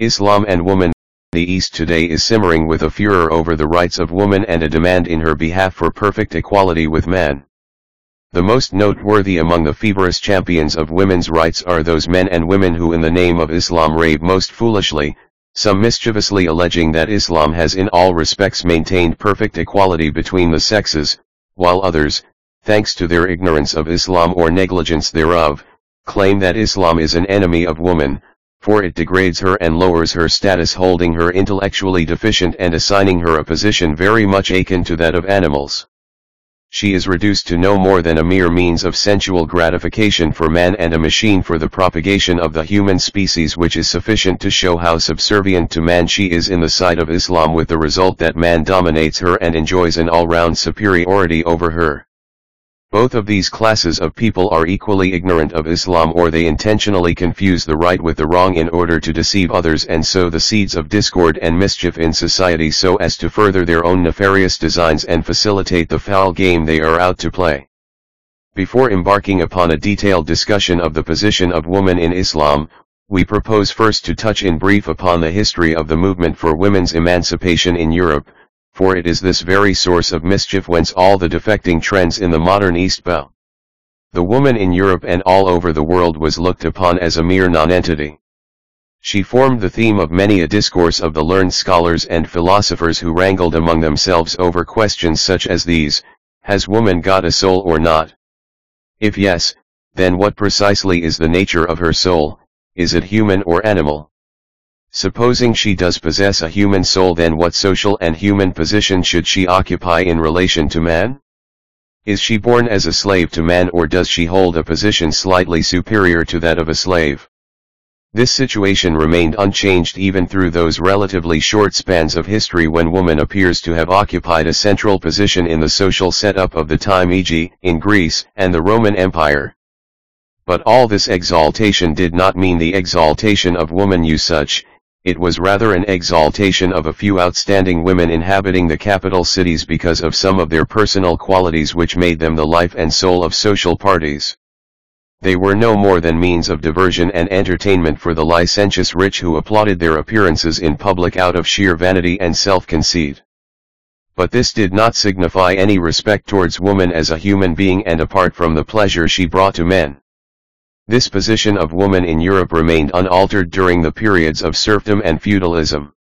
Islam and woman, the East today is simmering with a furor over the rights of woman and a demand in her behalf for perfect equality with man. The most noteworthy among the feverish champions of women's rights are those men and women who in the name of Islam rave most foolishly, some mischievously alleging that Islam has in all respects maintained perfect equality between the sexes, while others, thanks to their ignorance of Islam or negligence thereof, claim that Islam is an enemy of woman, for it degrades her and lowers her status holding her intellectually deficient and assigning her a position very much akin to that of animals she is reduced to no more than a mere means of sensual gratification for man and a machine for the propagation of the human species which is sufficient to show how subservient to man she is in the sight of Islam with the result that man dominates her and enjoys an all-round superiority over her. Both of these classes of people are equally ignorant of Islam or they intentionally confuse the right with the wrong in order to deceive others and sow the seeds of discord and mischief in society so as to further their own nefarious designs and facilitate the foul game they are out to play. Before embarking upon a detailed discussion of the position of woman in Islam, we propose first to touch in brief upon the history of the movement for women's emancipation in Europe, for it is this very source of mischief whence all the defecting trends in the modern East bow. The woman in Europe and all over the world was looked upon as a mere nonentity. She formed the theme of many a discourse of the learned scholars and philosophers who wrangled among themselves over questions such as these, has woman got a soul or not? If yes, then what precisely is the nature of her soul, is it human or animal? Supposing she does possess a human soul then what social and human position should she occupy in relation to man? Is she born as a slave to man or does she hold a position slightly superior to that of a slave? This situation remained unchanged even through those relatively short spans of history when woman appears to have occupied a central position in the social setup of the time e.g., in Greece and the Roman Empire. But all this exaltation did not mean the exaltation of woman you such, it was rather an exaltation of a few outstanding women inhabiting the capital cities because of some of their personal qualities which made them the life and soul of social parties. They were no more than means of diversion and entertainment for the licentious rich who applauded their appearances in public out of sheer vanity and self-conceit. But this did not signify any respect towards woman as a human being and apart from the pleasure she brought to men. This position of woman in Europe remained unaltered during the periods of serfdom and feudalism.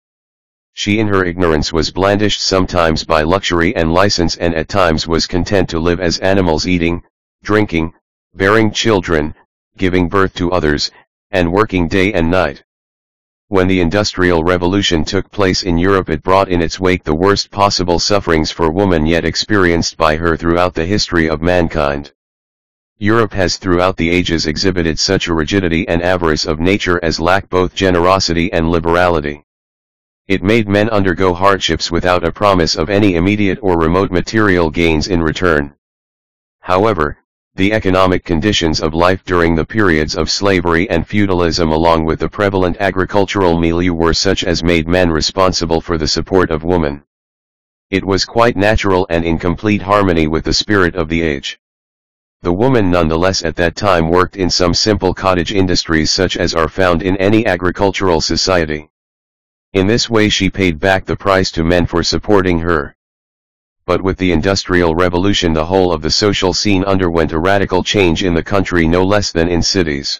She in her ignorance was blandished sometimes by luxury and license and at times was content to live as animals eating, drinking, bearing children, giving birth to others, and working day and night. When the Industrial Revolution took place in Europe it brought in its wake the worst possible sufferings for woman yet experienced by her throughout the history of mankind. Europe has throughout the ages exhibited such a rigidity and avarice of nature as lack both generosity and liberality. It made men undergo hardships without a promise of any immediate or remote material gains in return. However, the economic conditions of life during the periods of slavery and feudalism along with the prevalent agricultural milieu were such as made men responsible for the support of woman. It was quite natural and in complete harmony with the spirit of the age. The woman nonetheless at that time worked in some simple cottage industries such as are found in any agricultural society. In this way she paid back the price to men for supporting her. But with the Industrial Revolution the whole of the social scene underwent a radical change in the country no less than in cities.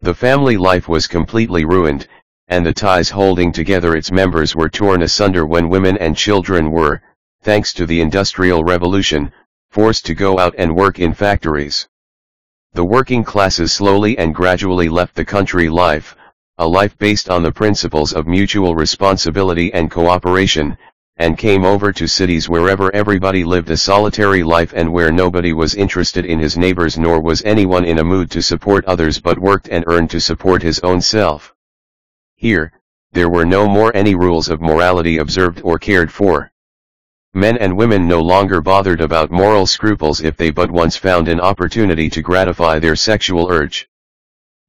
The family life was completely ruined, and the ties holding together its members were torn asunder when women and children were, thanks to the Industrial Revolution, forced to go out and work in factories. The working classes slowly and gradually left the country life, a life based on the principles of mutual responsibility and cooperation, and came over to cities wherever everybody lived a solitary life and where nobody was interested in his neighbors nor was anyone in a mood to support others but worked and earned to support his own self. Here, there were no more any rules of morality observed or cared for. Men and women no longer bothered about moral scruples if they but once found an opportunity to gratify their sexual urge.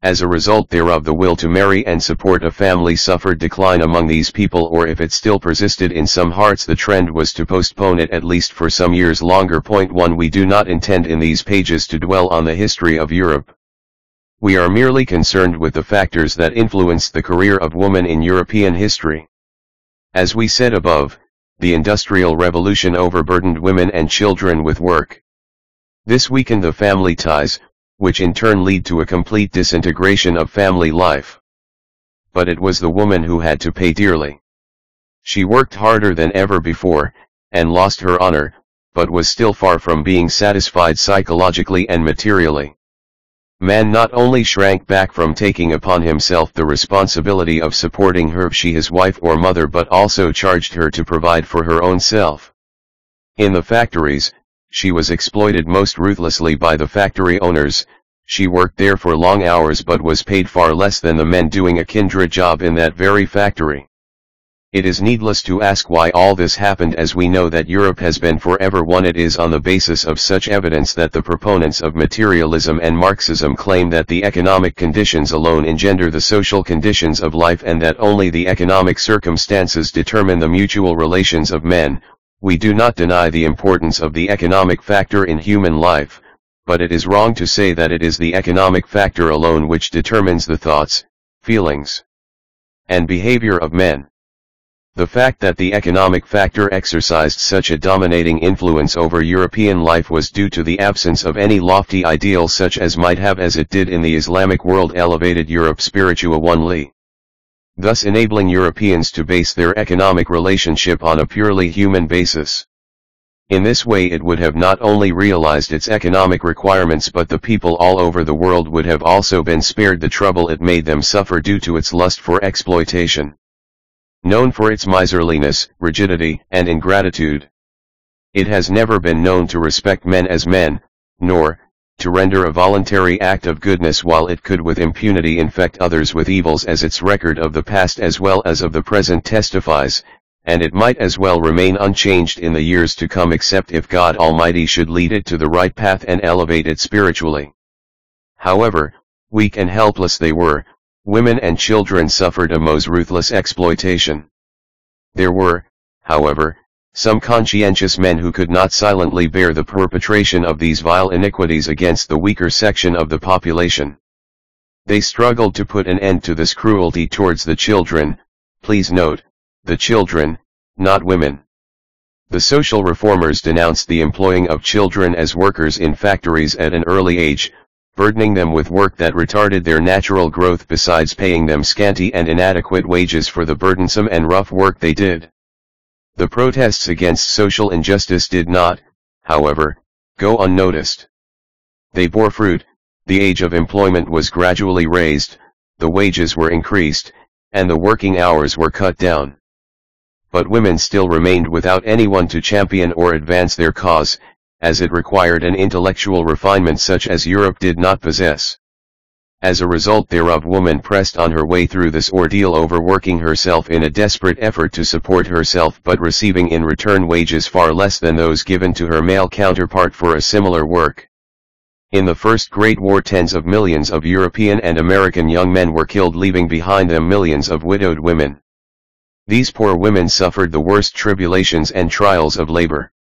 As a result thereof the will to marry and support a family suffered decline among these people or if it still persisted in some hearts the trend was to postpone it at least for some years longer. Point 1 We do not intend in these pages to dwell on the history of Europe. we are merely concerned with the factors that influenced the career of woman in European history. As we said above, the Industrial Revolution overburdened women and children with work. This weakened the family ties, which in turn lead to a complete disintegration of family life. But it was the woman who had to pay dearly. She worked harder than ever before, and lost her honor, but was still far from being satisfied psychologically and materially. Man not only shrank back from taking upon himself the responsibility of supporting her if she his wife or mother but also charged her to provide for her own self. In the factories, she was exploited most ruthlessly by the factory owners, she worked there for long hours but was paid far less than the men doing a kindred job in that very factory. It is needless to ask why all this happened as we know that Europe has been forever one it is on the basis of such evidence that the proponents of materialism and Marxism claim that the economic conditions alone engender the social conditions of life and that only the economic circumstances determine the mutual relations of men, we do not deny the importance of the economic factor in human life, but it is wrong to say that it is the economic factor alone which determines the thoughts, feelings, and behavior of men. The fact that the economic factor exercised such a dominating influence over European life was due to the absence of any lofty ideal such as might have as it did in the Islamic world elevated Europe spiritua onely. Thus enabling Europeans to base their economic relationship on a purely human basis. In this way it would have not only realized its economic requirements but the people all over the world would have also been spared the trouble it made them suffer due to its lust for exploitation known for its miserliness, rigidity, and ingratitude. It has never been known to respect men as men, nor, to render a voluntary act of goodness while it could with impunity infect others with evils as its record of the past as well as of the present testifies, and it might as well remain unchanged in the years to come except if God Almighty should lead it to the right path and elevate it spiritually. However, weak and helpless they were, Women and children suffered a most ruthless exploitation. There were, however, some conscientious men who could not silently bear the perpetration of these vile iniquities against the weaker section of the population. They struggled to put an end to this cruelty towards the children, please note, the children, not women. The social reformers denounced the employing of children as workers in factories at an early age, burdening them with work that retarded their natural growth besides paying them scanty and inadequate wages for the burdensome and rough work they did. The protests against social injustice did not, however, go unnoticed. They bore fruit, the age of employment was gradually raised, the wages were increased, and the working hours were cut down. But women still remained without anyone to champion or advance their cause, as it required an intellectual refinement such as Europe did not possess. As a result thereof woman pressed on her way through this ordeal overworking herself in a desperate effort to support herself but receiving in return wages far less than those given to her male counterpart for a similar work. In the First Great War tens of millions of European and American young men were killed leaving behind them millions of widowed women. These poor women suffered the worst tribulations and trials of labor.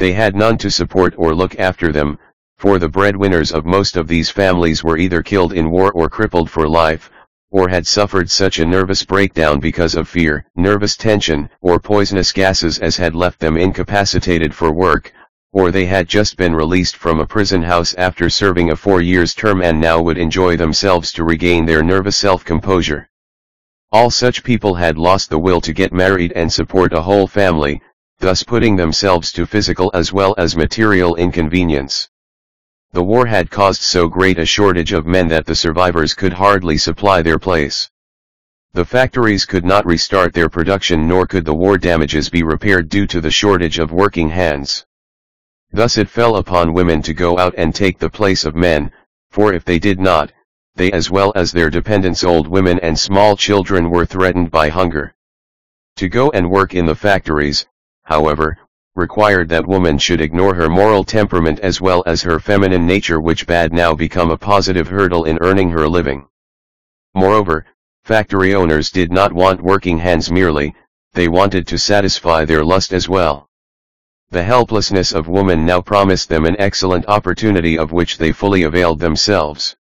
They had none to support or look after them, for the breadwinners of most of these families were either killed in war or crippled for life, or had suffered such a nervous breakdown because of fear, nervous tension, or poisonous gases as had left them incapacitated for work, or they had just been released from a prison house after serving a four years term and now would enjoy themselves to regain their nervous self-composure. All such people had lost the will to get married and support a whole family, thus putting themselves to physical as well as material inconvenience. The war had caused so great a shortage of men that the survivors could hardly supply their place. The factories could not restart their production nor could the war damages be repaired due to the shortage of working hands. Thus it fell upon women to go out and take the place of men, for if they did not, they as well as their dependents old women and small children were threatened by hunger. To go and work in the factories, however, required that woman should ignore her moral temperament as well as her feminine nature which bad now become a positive hurdle in earning her living. Moreover, factory owners did not want working hands merely, they wanted to satisfy their lust as well. The helplessness of woman now promised them an excellent opportunity of which they fully availed themselves.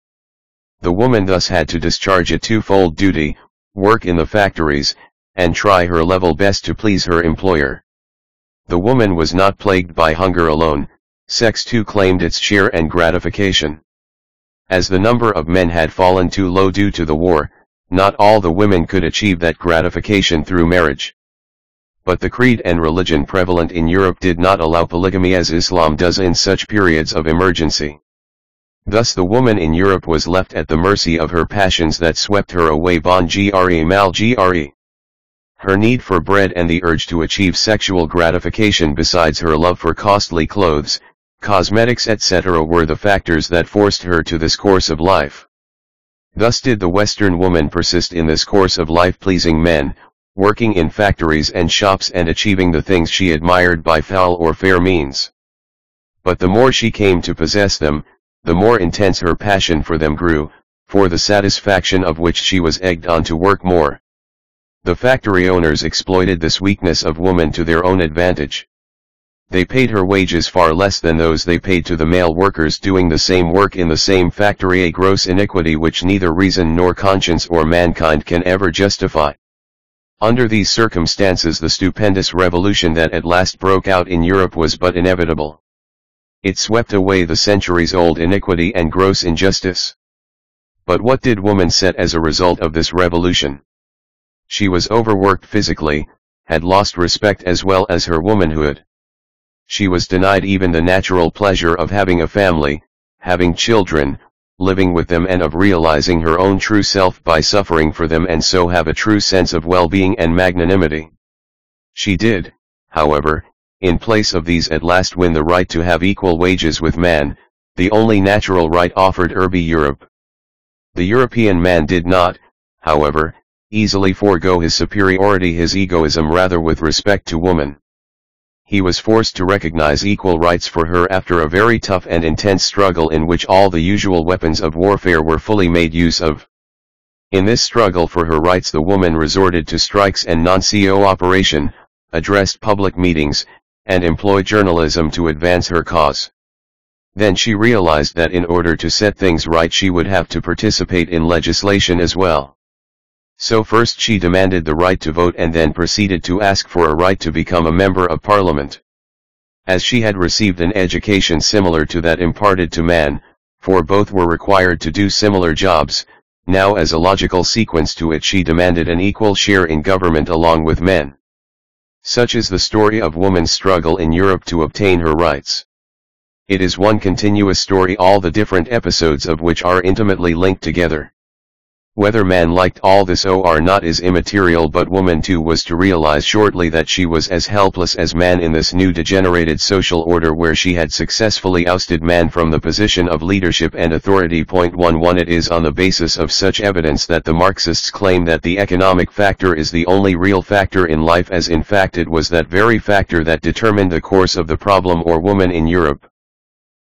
The woman thus had to discharge a twofold duty, work in the factories, and try her level best to please her employer. The woman was not plagued by hunger alone, sex too claimed its share and gratification. As the number of men had fallen too low due to the war, not all the women could achieve that gratification through marriage. But the creed and religion prevalent in Europe did not allow polygamy as Islam does in such periods of emergency. Thus the woman in Europe was left at the mercy of her passions that swept her away bon gre mal gre. Her need for bread and the urge to achieve sexual gratification besides her love for costly clothes, cosmetics etc. were the factors that forced her to this course of life. Thus did the Western woman persist in this course of life pleasing men, working in factories and shops and achieving the things she admired by foul or fair means. But the more she came to possess them, the more intense her passion for them grew, for the satisfaction of which she was egged on to work more. The factory owners exploited this weakness of woman to their own advantage. They paid her wages far less than those they paid to the male workers doing the same work in the same factory a gross iniquity which neither reason nor conscience or mankind can ever justify. Under these circumstances the stupendous revolution that at last broke out in Europe was but inevitable. It swept away the centuries-old iniquity and gross injustice. But what did woman set as a result of this revolution? She was overworked physically, had lost respect as well as her womanhood. She was denied even the natural pleasure of having a family, having children, living with them and of realizing her own true self by suffering for them and so have a true sense of well-being and magnanimity. She did, however, in place of these at last win the right to have equal wages with man, the only natural right offered Urbi Europe. The European man did not, however, easily forego his superiority his egoism rather with respect to woman. He was forced to recognize equal rights for her after a very tough and intense struggle in which all the usual weapons of warfare were fully made use of. In this struggle for her rights the woman resorted to strikes and non-CO operation, addressed public meetings, and employed journalism to advance her cause. Then she realized that in order to set things right she would have to participate in legislation as well. So first she demanded the right to vote and then proceeded to ask for a right to become a member of parliament. As she had received an education similar to that imparted to man, for both were required to do similar jobs, now as a logical sequence to it she demanded an equal share in government along with men. Such is the story of woman's struggle in Europe to obtain her rights. It is one continuous story all the different episodes of which are intimately linked together. Whether man liked all this or not is immaterial but woman too was to realize shortly that she was as helpless as man in this new degenerated social order where she had successfully ousted man from the position of leadership and authority. Point 11 It is on the basis of such evidence that the Marxists claim that the economic factor is the only real factor in life as in fact it was that very factor that determined the course of the problem or woman in Europe.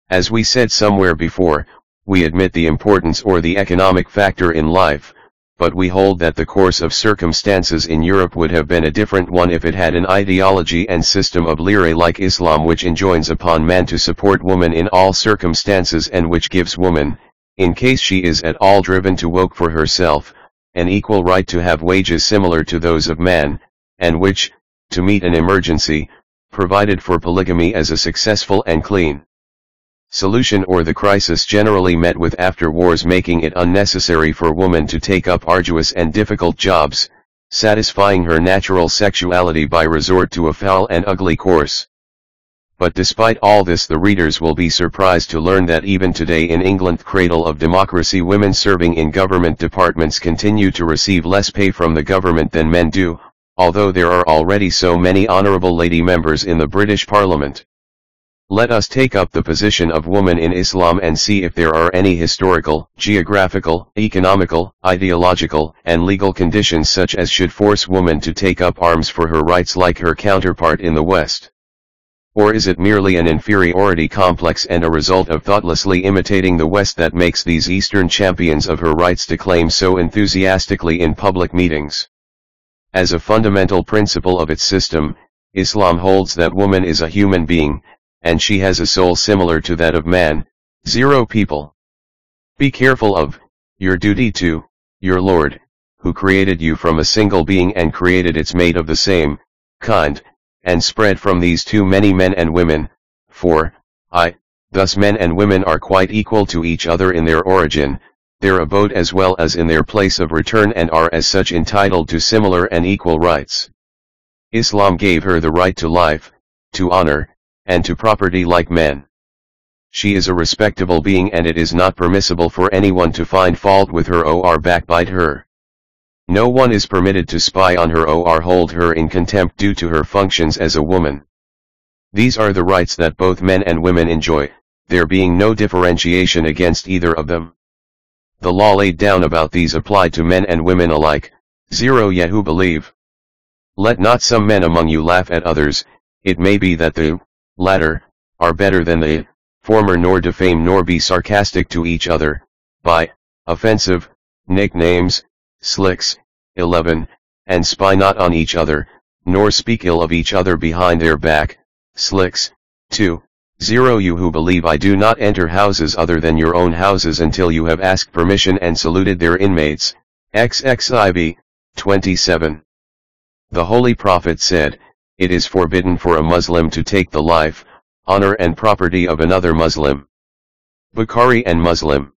As we said somewhere before, we admit the importance or the economic factor in life, but we hold that the course of circumstances in Europe would have been a different one if it had an ideology and system of lire like Islam which enjoins upon man to support woman in all circumstances and which gives woman, in case she is at all driven to work for herself, an equal right to have wages similar to those of man, and which, to meet an emergency, provided for polygamy as a successful and clean solution or the crisis generally met with after wars making it unnecessary for woman to take up arduous and difficult jobs, satisfying her natural sexuality by resort to a foul and ugly course. But despite all this the readers will be surprised to learn that even today in England cradle of democracy women serving in government departments continue to receive less pay from the government than men do, although there are already so many honourable lady members in the British Parliament. Let us take up the position of woman in Islam and see if there are any historical, geographical, economical, ideological, and legal conditions such as should force woman to take up arms for her rights like her counterpart in the West. Or is it merely an inferiority complex and a result of thoughtlessly imitating the West that makes these Eastern champions of her rights declaim so enthusiastically in public meetings? As a fundamental principle of its system, Islam holds that woman is a human being, and she has a soul similar to that of man, zero people. Be careful of, Your duty to, your Lord, who created you from a single being and created its mate of the same, kind, and spread from these two many men and women, for, I, thus men and women are quite equal to each other in their origin, their abode as well as in their place of return and are as such entitled to similar and equal rights. Islam gave her the right to life, to honor, and to property like men. She is a respectable being and it is not permissible for anyone to find fault with her or backbite her. No one is permitted to spy on her or hold her in contempt due to her functions as a woman. These are the rights that both men and women enjoy, there being no differentiation against either of them. The law laid down about these apply to men and women alike, 0 Yet who believe. Let not some men among you laugh at others, it may be that the latter are better than the former nor defame nor be sarcastic to each other, by offensive nicknames, slicks, 11, and spy not on each other, nor speak ill of each other behind their back, slicks, 2, 0 You who believe I do not enter houses other than your own houses until you have asked permission and saluted their inmates, XXIV, 27. The Holy Prophet said, It is forbidden for a Muslim to take the life, honor and property of another Muslim. Bukhari and Muslim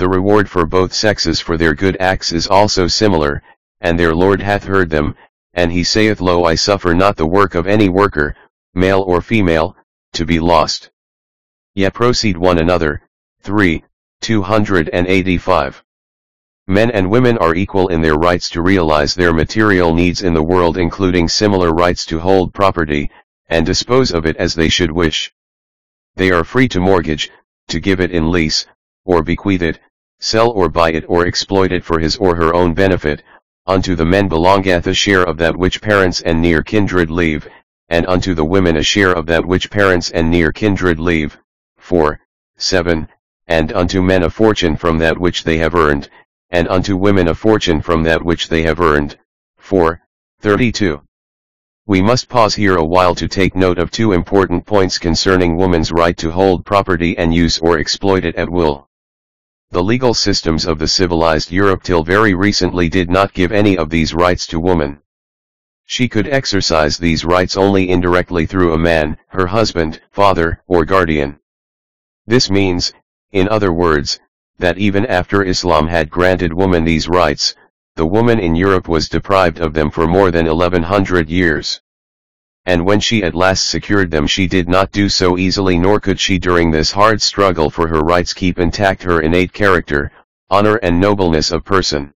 the reward for both sexes for their good acts is also similar, and their Lord hath heard them, and he saith Lo I suffer not the work of any worker, male or female, to be lost. Ye proceed one another, 3, 285. Men and women are equal in their rights to realize their material needs in the world including similar rights to hold property, and dispose of it as they should wish. They are free to mortgage, to give it in lease, or bequeath it, sell or buy it or exploit it for his or her own benefit, unto the men belongeth a share of that which parents and near kindred leave, and unto the women a share of that which parents and near kindred leave, 4, 7, and unto men a fortune from that which they have earned, and unto women a fortune from that which they have earned, 4, 32. We must pause here a while to take note of two important points concerning woman's right to hold property and use or exploit it at will. The legal systems of the civilized Europe till very recently did not give any of these rights to woman. She could exercise these rights only indirectly through a man, her husband, father, or guardian. This means, in other words, that even after Islam had granted woman these rights, the woman in Europe was deprived of them for more than 1100 years and when she at last secured them she did not do so easily nor could she during this hard struggle for her rights keep intact her innate character, honor and nobleness of person.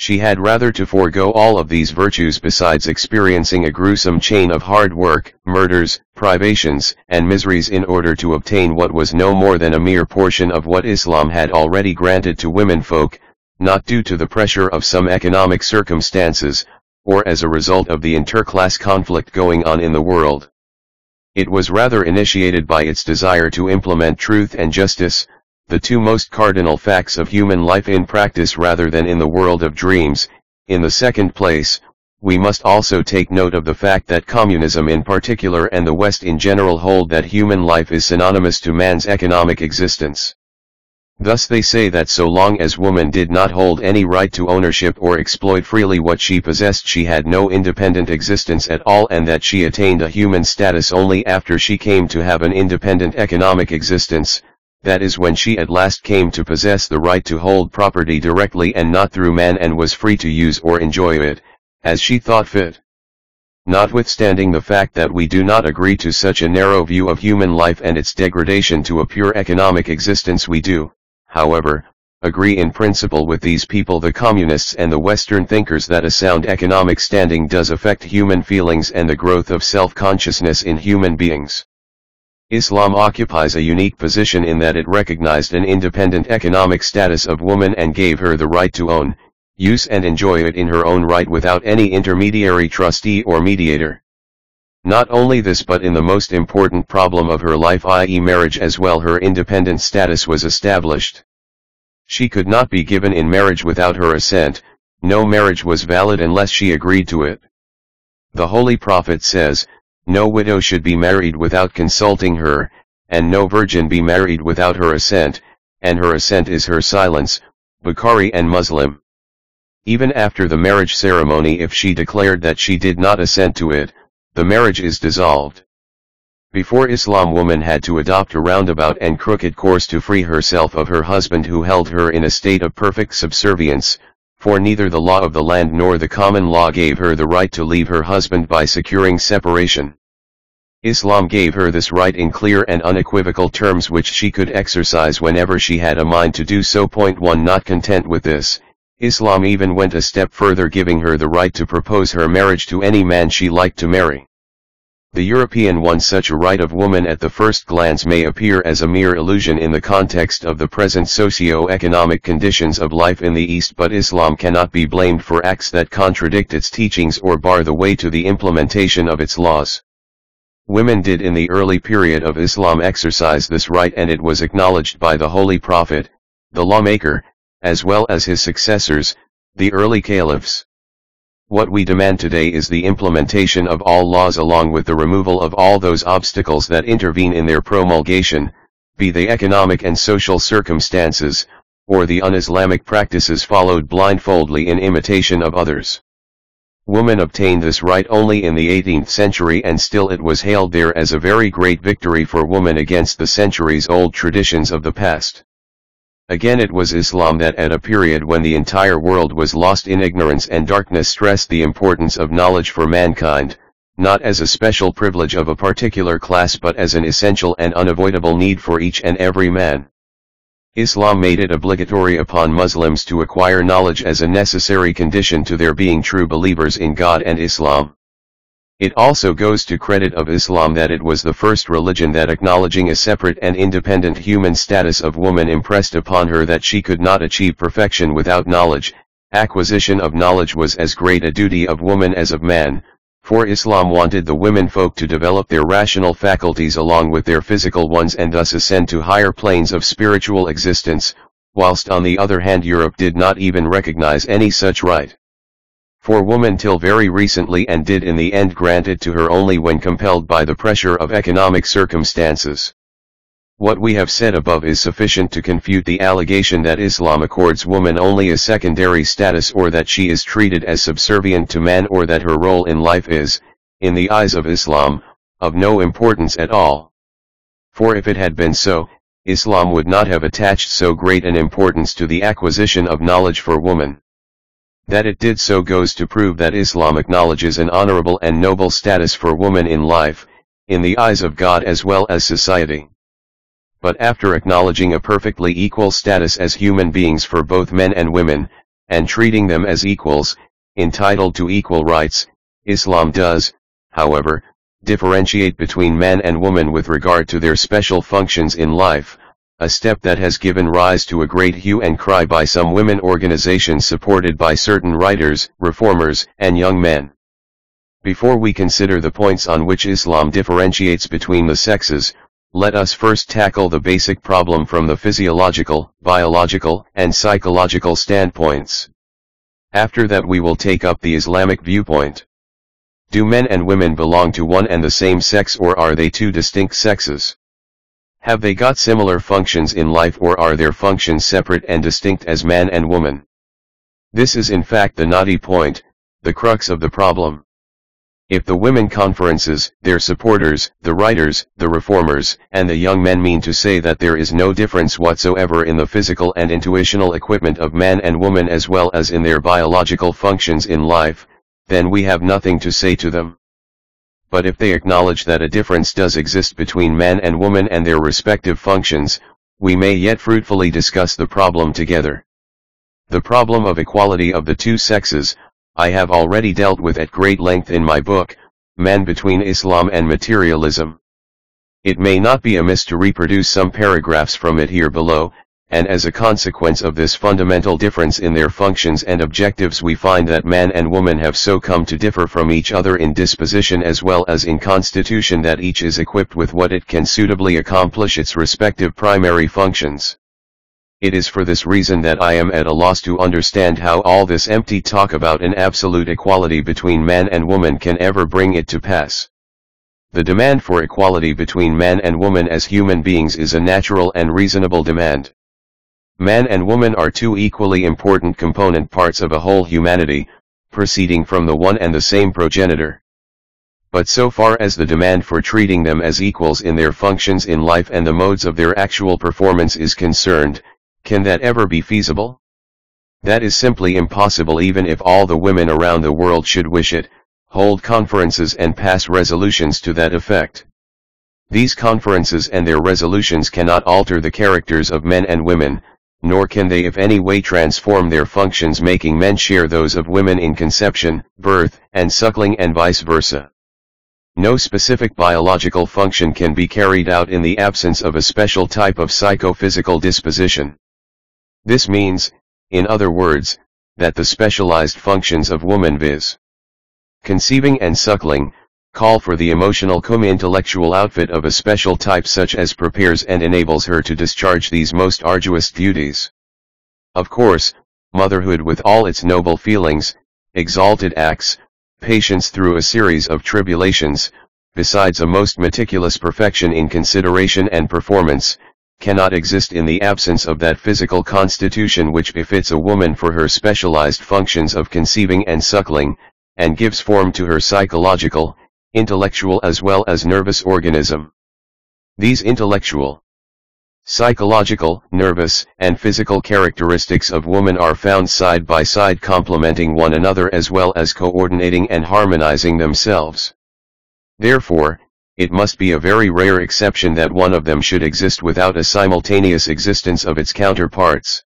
She had rather to forego all of these virtues besides experiencing a gruesome chain of hard work, murders, privations, and miseries in order to obtain what was no more than a mere portion of what Islam had already granted to womenfolk, not due to the pressure of some economic circumstances, or as a result of the interclass conflict going on in the world. It was rather initiated by its desire to implement truth and justice, the two most cardinal facts of human life in practice rather than in the world of dreams, in the second place, we must also take note of the fact that communism in particular and the West in general hold that human life is synonymous to man's economic existence. Thus they say that so long as woman did not hold any right to ownership or exploit freely what she possessed she had no independent existence at all and that she attained a human status only after she came to have an independent economic existence, that is when she at last came to possess the right to hold property directly and not through man and was free to use or enjoy it, as she thought fit. Notwithstanding the fact that we do not agree to such a narrow view of human life and its degradation to a pure economic existence we do, however, agree in principle with these people the communists and the Western thinkers that a sound economic standing does affect human feelings and the growth of self-consciousness in human beings. Islam occupies a unique position in that it recognized an independent economic status of woman and gave her the right to own, use and enjoy it in her own right without any intermediary trustee or mediator. Not only this but in the most important problem of her life i.e. marriage as well her independent status was established. She could not be given in marriage without her assent, no marriage was valid unless she agreed to it. The Holy Prophet says, no widow should be married without consulting her, and no virgin be married without her assent, and her assent is her silence, Bukhari and Muslim. Even after the marriage ceremony if she declared that she did not assent to it, the marriage is dissolved. Before Islam woman had to adopt a roundabout and crooked course to free herself of her husband who held her in a state of perfect subservience, for neither the law of the land nor the common law gave her the right to leave her husband by securing separation. Islam gave her this right in clear and unequivocal terms which she could exercise whenever she had a mind to do so. Point 1 Not content with this, Islam even went a step further giving her the right to propose her marriage to any man she liked to marry. The European one such a right of woman at the first glance may appear as a mere illusion in the context of the present socio-economic conditions of life in the East but Islam cannot be blamed for acts that contradict its teachings or bar the way to the implementation of its laws. Women did in the early period of Islam exercise this right and it was acknowledged by the Holy Prophet, the lawmaker, as well as his successors, the early caliphs. What we demand today is the implementation of all laws along with the removal of all those obstacles that intervene in their promulgation, be they economic and social circumstances, or the un-Islamic practices followed blindfoldly in imitation of others. Women obtained this right only in the 18th century and still it was hailed there as a very great victory for women against the centuries-old traditions of the past. Again it was Islam that at a period when the entire world was lost in ignorance and darkness stressed the importance of knowledge for mankind, not as a special privilege of a particular class but as an essential and unavoidable need for each and every man. Islam made it obligatory upon Muslims to acquire knowledge as a necessary condition to their being true believers in God and Islam. It also goes to credit of Islam that it was the first religion that acknowledging a separate and independent human status of woman impressed upon her that she could not achieve perfection without knowledge, acquisition of knowledge was as great a duty of woman as of man, for Islam wanted the women folk to develop their rational faculties along with their physical ones and thus ascend to higher planes of spiritual existence, whilst on the other hand Europe did not even recognize any such right for woman till very recently and did in the end grant it to her only when compelled by the pressure of economic circumstances. What we have said above is sufficient to confute the allegation that Islam accords woman only a secondary status or that she is treated as subservient to man or that her role in life is, in the eyes of Islam, of no importance at all. For if it had been so, Islam would not have attached so great an importance to the acquisition of knowledge for woman. That it did so goes to prove that Islam acknowledges an honorable and noble status for woman in life, in the eyes of God as well as society. But after acknowledging a perfectly equal status as human beings for both men and women, and treating them as equals, entitled to equal rights, Islam does, however, differentiate between man and woman with regard to their special functions in life, a step that has given rise to a great hue and cry by some women organizations supported by certain writers, reformers, and young men. Before we consider the points on which Islam differentiates between the sexes, let us first tackle the basic problem from the physiological, biological, and psychological standpoints. After that we will take up the Islamic viewpoint. Do men and women belong to one and the same sex or are they two distinct sexes? Have they got similar functions in life or are their functions separate and distinct as man and woman? This is in fact the knotty point, the crux of the problem. If the women conferences, their supporters, the writers, the reformers, and the young men mean to say that there is no difference whatsoever in the physical and intuitional equipment of man and woman as well as in their biological functions in life, then we have nothing to say to them but if they acknowledge that a difference does exist between man and woman and their respective functions, we may yet fruitfully discuss the problem together. The problem of equality of the two sexes, I have already dealt with at great length in my book, Man Between Islam and Materialism. It may not be amiss to reproduce some paragraphs from it here below, and as a consequence of this fundamental difference in their functions and objectives we find that man and woman have so come to differ from each other in disposition as well as in constitution that each is equipped with what it can suitably accomplish its respective primary functions. It is for this reason that I am at a loss to understand how all this empty talk about an absolute equality between man and woman can ever bring it to pass. The demand for equality between man and woman as human beings is a natural and reasonable demand. Man and woman are two equally important component parts of a whole humanity, proceeding from the one and the same progenitor. But so far as the demand for treating them as equals in their functions in life and the modes of their actual performance is concerned, can that ever be feasible? That is simply impossible even if all the women around the world should wish it, hold conferences and pass resolutions to that effect. These conferences and their resolutions cannot alter the characters of men and women, nor can they if any way transform their functions making men share those of women in conception, birth, and suckling and vice versa. No specific biological function can be carried out in the absence of a special type of psychophysical disposition. This means, in other words, that the specialized functions of woman viz. Conceiving and suckling, call for the emotional cum intellectual outfit of a special type such as prepares and enables her to discharge these most arduous duties. Of course, motherhood with all its noble feelings, exalted acts, patience through a series of tribulations, besides a most meticulous perfection in consideration and performance, cannot exist in the absence of that physical constitution which befits a woman for her specialized functions of conceiving and suckling, and gives form to her psychological, intellectual as well as nervous organism. These intellectual, psychological, nervous, and physical characteristics of woman are found side by side complementing one another as well as coordinating and harmonizing themselves. Therefore, it must be a very rare exception that one of them should exist without a simultaneous existence of its counterparts.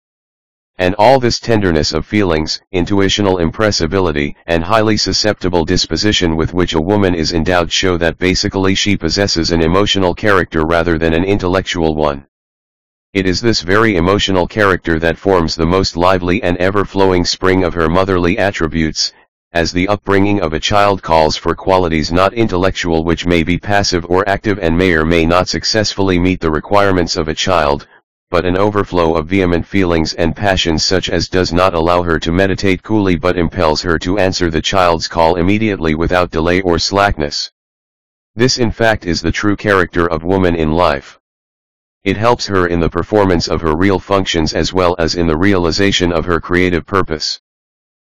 And all this tenderness of feelings, intuitional impressibility, and highly susceptible disposition with which a woman is endowed show that basically she possesses an emotional character rather than an intellectual one. It is this very emotional character that forms the most lively and ever-flowing spring of her motherly attributes, as the upbringing of a child calls for qualities not intellectual which may be passive or active and may or may not successfully meet the requirements of a child, but an overflow of vehement feelings and passions such as does not allow her to meditate coolly but impels her to answer the child's call immediately without delay or slackness. This in fact is the true character of woman in life. It helps her in the performance of her real functions as well as in the realization of her creative purpose.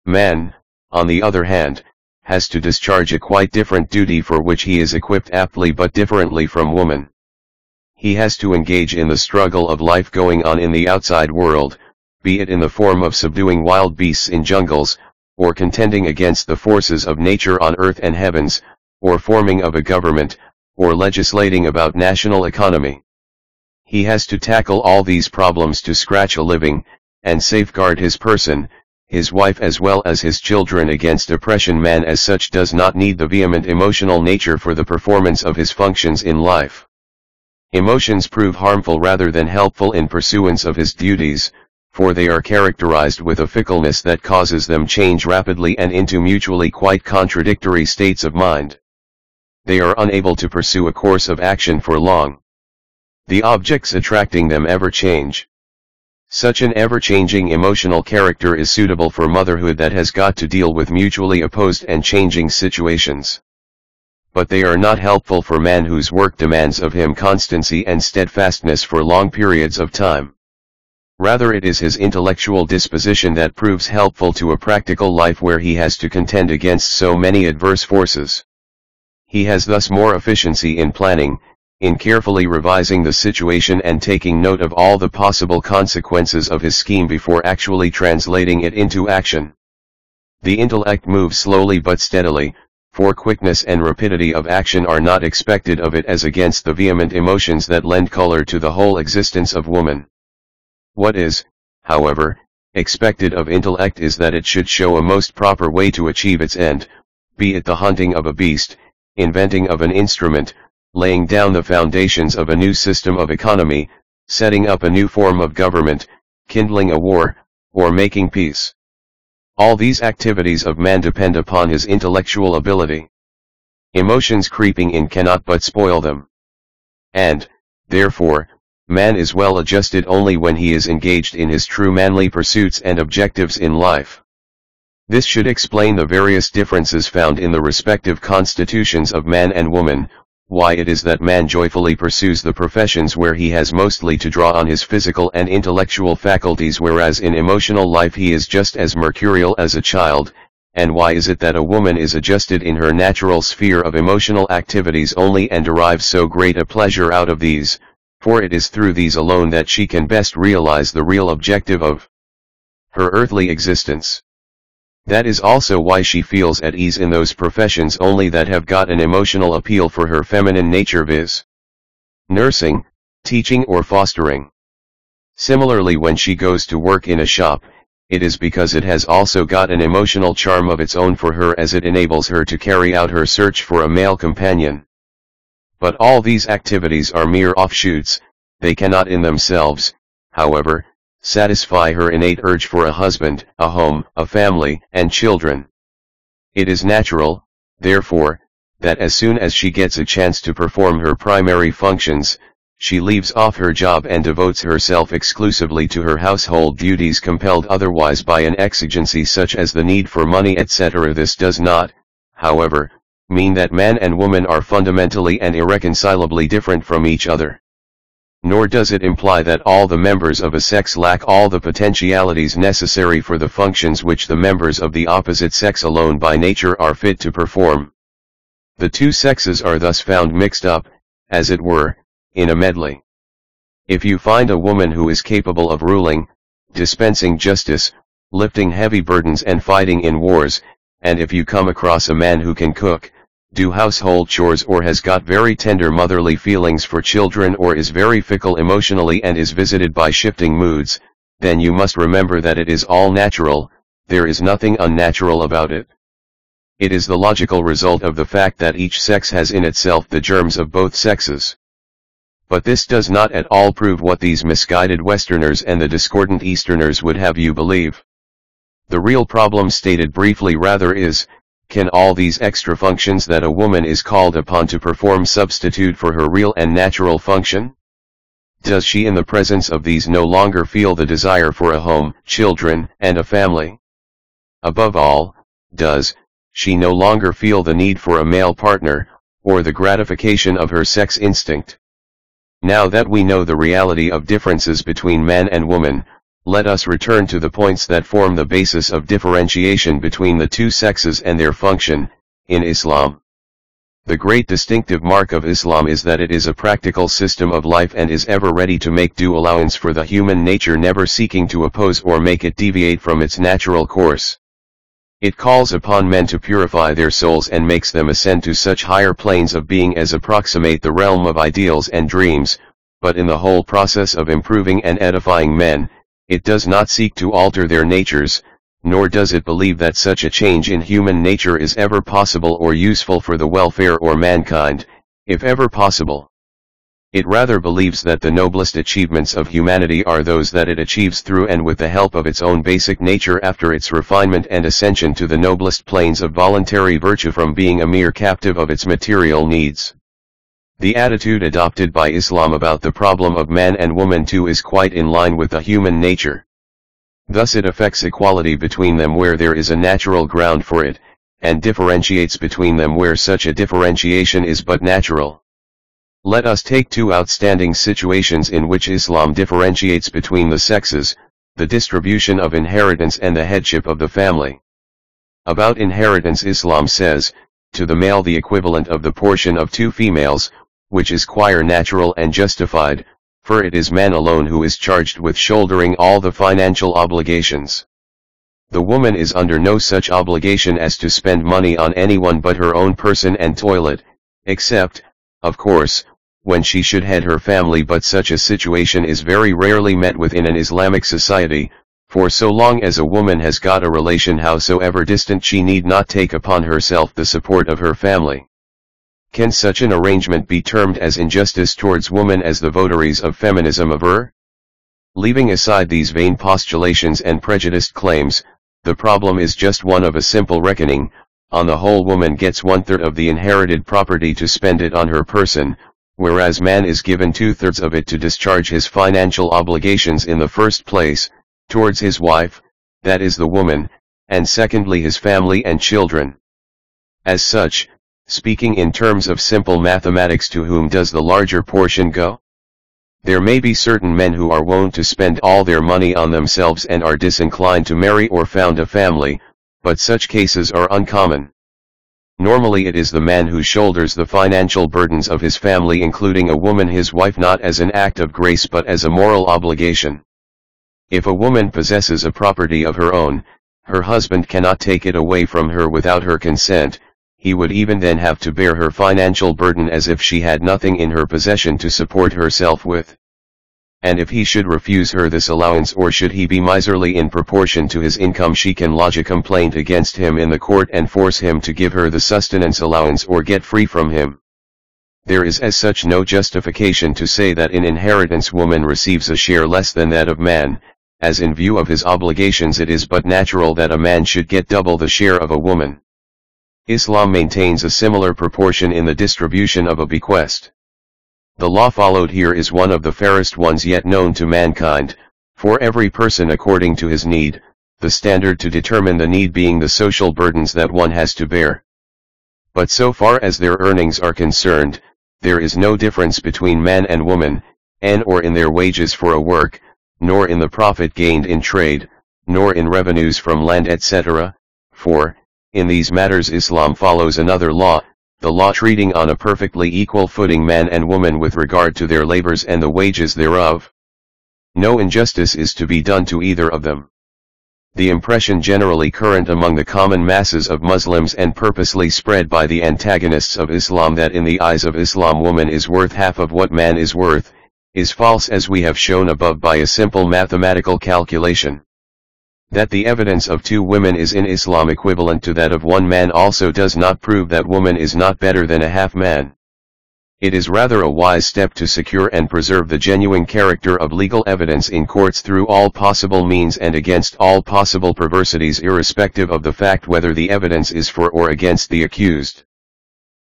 Man, on the other hand, has to discharge a quite different duty for which he is equipped aptly but differently from woman. He has to engage in the struggle of life going on in the outside world, be it in the form of subduing wild beasts in jungles, or contending against the forces of nature on earth and heavens, or forming of a government, or legislating about national economy. He has to tackle all these problems to scratch a living, and safeguard his person, his wife as well as his children against oppression man as such does not need the vehement emotional nature for the performance of his functions in life. Emotions prove harmful rather than helpful in pursuance of his duties, for they are characterized with a fickleness that causes them change rapidly and into mutually quite contradictory states of mind. They are unable to pursue a course of action for long. The objects attracting them ever change. Such an ever-changing emotional character is suitable for motherhood that has got to deal with mutually opposed and changing situations. But they are not helpful for man whose work demands of him constancy and steadfastness for long periods of time. Rather it is his intellectual disposition that proves helpful to a practical life where he has to contend against so many adverse forces. He has thus more efficiency in planning, in carefully revising the situation and taking note of all the possible consequences of his scheme before actually translating it into action. The intellect moves slowly but steadily, for quickness and rapidity of action are not expected of it as against the vehement emotions that lend color to the whole existence of woman. What is, however, expected of intellect is that it should show a most proper way to achieve its end, be it the hunting of a beast, inventing of an instrument, laying down the foundations of a new system of economy, setting up a new form of government, kindling a war, or making peace. All these activities of man depend upon his intellectual ability. Emotions creeping in cannot but spoil them. And, therefore, man is well adjusted only when he is engaged in his true manly pursuits and objectives in life. This should explain the various differences found in the respective constitutions of man and woman, why it is that man joyfully pursues the professions where he has mostly to draw on his physical and intellectual faculties whereas in emotional life he is just as mercurial as a child, and why is it that a woman is adjusted in her natural sphere of emotional activities only and derives so great a pleasure out of these, for it is through these alone that she can best realize the real objective of her earthly existence. That is also why she feels at ease in those professions only that have got an emotional appeal for her feminine nature viz. Nursing, teaching or fostering. Similarly when she goes to work in a shop, it is because it has also got an emotional charm of its own for her as it enables her to carry out her search for a male companion. But all these activities are mere offshoots, they cannot in themselves, however, satisfy her innate urge for a husband, a home, a family, and children. It is natural, therefore, that as soon as she gets a chance to perform her primary functions, she leaves off her job and devotes herself exclusively to her household duties compelled otherwise by an exigency such as the need for money etc. This does not, however, mean that man and woman are fundamentally and irreconcilably different from each other nor does it imply that all the members of a sex lack all the potentialities necessary for the functions which the members of the opposite sex alone by nature are fit to perform. The two sexes are thus found mixed up, as it were, in a medley. If you find a woman who is capable of ruling, dispensing justice, lifting heavy burdens and fighting in wars, and if you come across a man who can cook, do household chores or has got very tender motherly feelings for children or is very fickle emotionally and is visited by shifting moods, then you must remember that it is all natural, there is nothing unnatural about it. It is the logical result of the fact that each sex has in itself the germs of both sexes. But this does not at all prove what these misguided Westerners and the discordant Easterners would have you believe. The real problem stated briefly rather is, can all these extra functions that a woman is called upon to perform substitute for her real and natural function? Does she in the presence of these no longer feel the desire for a home, children, and a family? Above all, does, she no longer feel the need for a male partner, or the gratification of her sex instinct? Now that we know the reality of differences between man and woman, let us return to the points that form the basis of differentiation between the two sexes and their function, in Islam. The great distinctive mark of Islam is that it is a practical system of life and is ever ready to make due allowance for the human nature never seeking to oppose or make it deviate from its natural course. It calls upon men to purify their souls and makes them ascend to such higher planes of being as approximate the realm of ideals and dreams, but in the whole process of improving and edifying men, it does not seek to alter their natures, nor does it believe that such a change in human nature is ever possible or useful for the welfare or mankind, if ever possible. It rather believes that the noblest achievements of humanity are those that it achieves through and with the help of its own basic nature after its refinement and ascension to the noblest planes of voluntary virtue from being a mere captive of its material needs. The attitude adopted by Islam about the problem of man and woman too is quite in line with the human nature. Thus it affects equality between them where there is a natural ground for it, and differentiates between them where such a differentiation is but natural. Let us take two outstanding situations in which Islam differentiates between the sexes, the distribution of inheritance and the headship of the family. About inheritance Islam says, to the male the equivalent of the portion of two females, which is quire natural and justified, for it is man alone who is charged with shouldering all the financial obligations. The woman is under no such obligation as to spend money on anyone but her own person and toilet, except, of course, when she should head her family but such a situation is very rarely met with in an Islamic society, for so long as a woman has got a relation howsoever distant she need not take upon herself the support of her family. Can such an arrangement be termed as injustice towards woman as the votaries of feminism aver? Leaving aside these vain postulations and prejudiced claims, the problem is just one of a simple reckoning, on the whole woman gets one-third of the inherited property to spend it on her person, whereas man is given two-thirds of it to discharge his financial obligations in the first place, towards his wife, that is the woman, and secondly his family and children. As such, Speaking in terms of simple mathematics to whom does the larger portion go? There may be certain men who are wont to spend all their money on themselves and are disinclined to marry or found a family, but such cases are uncommon. Normally it is the man who shoulders the financial burdens of his family including a woman his wife not as an act of grace but as a moral obligation. If a woman possesses a property of her own, her husband cannot take it away from her without her consent, he would even then have to bear her financial burden as if she had nothing in her possession to support herself with. And if he should refuse her this allowance or should he be miserly in proportion to his income she can lodge a complaint against him in the court and force him to give her the sustenance allowance or get free from him. There is as such no justification to say that in inheritance woman receives a share less than that of man, as in view of his obligations it is but natural that a man should get double the share of a woman. Islam maintains a similar proportion in the distribution of a bequest. The law followed here is one of the fairest ones yet known to mankind, for every person according to his need, the standard to determine the need being the social burdens that one has to bear. But so far as their earnings are concerned, there is no difference between man and woman, and or in their wages for a work, nor in the profit gained in trade, nor in revenues from land etc., for, in these matters Islam follows another law, the law treating on a perfectly equal footing man and woman with regard to their labors and the wages thereof. No injustice is to be done to either of them. The impression generally current among the common masses of Muslims and purposely spread by the antagonists of Islam that in the eyes of Islam woman is worth half of what man is worth, is false as we have shown above by a simple mathematical calculation. That the evidence of two women is in Islam equivalent to that of one man also does not prove that woman is not better than a half man. It is rather a wise step to secure and preserve the genuine character of legal evidence in courts through all possible means and against all possible perversities irrespective of the fact whether the evidence is for or against the accused.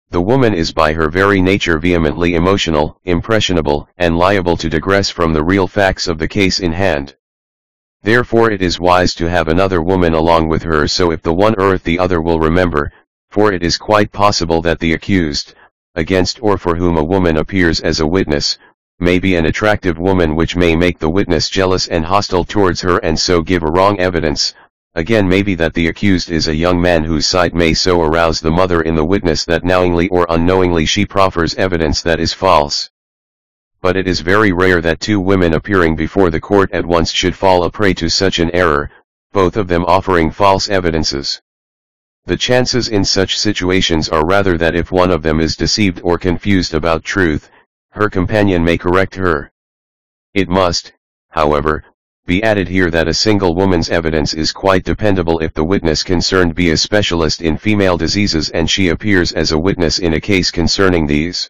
The woman is by her very nature vehemently emotional, impressionable, and liable to digress from the real facts of the case in hand. Therefore it is wise to have another woman along with her so if the one erreth the other will remember, for it is quite possible that the accused, against or for whom a woman appears as a witness, may be an attractive woman which may make the witness jealous and hostile towards her and so give a wrong evidence, again maybe that the accused is a young man whose sight may so arouse the mother in the witness that knowingly or unknowingly she proffers evidence that is false but it is very rare that two women appearing before the court at once should fall a prey to such an error, both of them offering false evidences. The chances in such situations are rather that if one of them is deceived or confused about truth, her companion may correct her. It must, however, be added here that a single woman's evidence is quite dependable if the witness concerned be a specialist in female diseases and she appears as a witness in a case concerning these.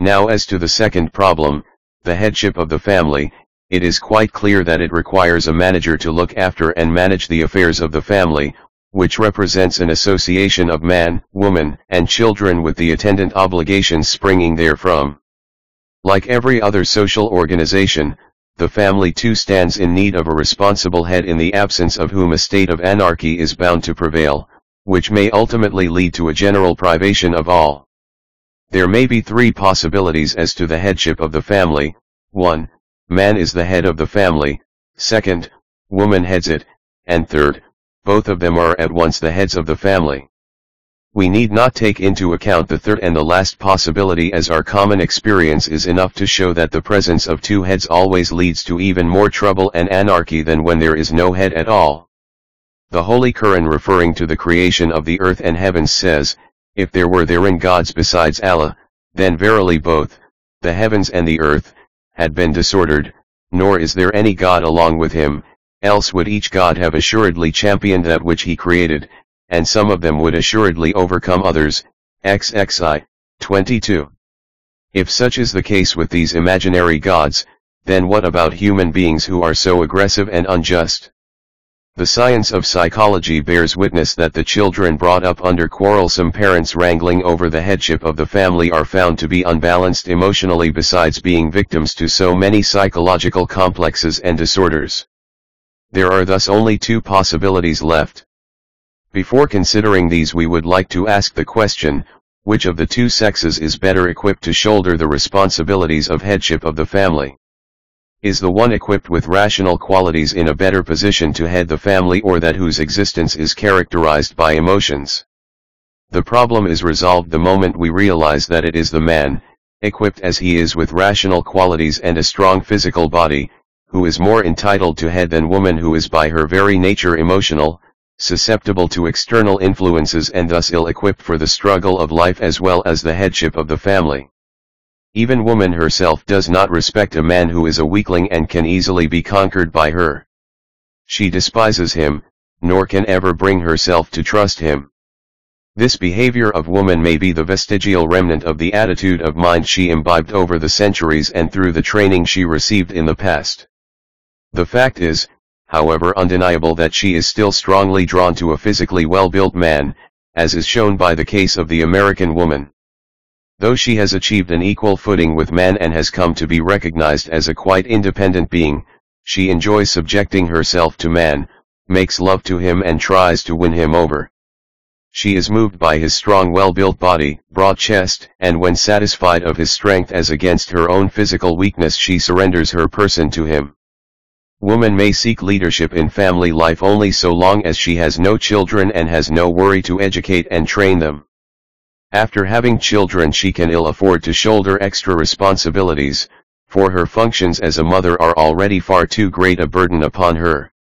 Now as to the second problem, the headship of the family, it is quite clear that it requires a manager to look after and manage the affairs of the family, which represents an association of man, woman, and children with the attendant obligations springing therefrom. Like every other social organization, the family too stands in need of a responsible head in the absence of whom a state of anarchy is bound to prevail, which may ultimately lead to a general privation of all. There may be three possibilities as to the headship of the family, 1. Man is the head of the family, 2nd, woman heads it, and 3rd, both of them are at once the heads of the family. We need not take into account the third and the last possibility as our common experience is enough to show that the presence of two heads always leads to even more trouble and anarchy than when there is no head at all. The Holy Quran referring to the creation of the earth and heavens says, if there were therein gods besides Allah, then verily both, the heavens and the earth, had been disordered, nor is there any God along with him, else would each God have assuredly championed that which he created, and some of them would assuredly overcome others, XXI, 22. If such is the case with these imaginary gods, then what about human beings who are so aggressive and unjust? The science of psychology bears witness that the children brought up under quarrelsome parents wrangling over the headship of the family are found to be unbalanced emotionally besides being victims to so many psychological complexes and disorders. There are thus only two possibilities left. Before considering these we would like to ask the question, which of the two sexes is better equipped to shoulder the responsibilities of headship of the family? Is the one equipped with rational qualities in a better position to head the family or that whose existence is characterized by emotions? The problem is resolved the moment we realize that it is the man, equipped as he is with rational qualities and a strong physical body, who is more entitled to head than woman who is by her very nature emotional, susceptible to external influences and thus ill-equipped for the struggle of life as well as the headship of the family. Even woman herself does not respect a man who is a weakling and can easily be conquered by her. She despises him, nor can ever bring herself to trust him. This behavior of woman may be the vestigial remnant of the attitude of mind she imbibed over the centuries and through the training she received in the past. The fact is, however undeniable that she is still strongly drawn to a physically well-built man, as is shown by the case of the American woman. Though she has achieved an equal footing with man and has come to be recognized as a quite independent being, she enjoys subjecting herself to man, makes love to him and tries to win him over. She is moved by his strong well-built body, broad chest, and when satisfied of his strength as against her own physical weakness she surrenders her person to him. Woman may seek leadership in family life only so long as she has no children and has no worry to educate and train them. After having children she can ill afford to shoulder extra responsibilities, for her functions as a mother are already far too great a burden upon her.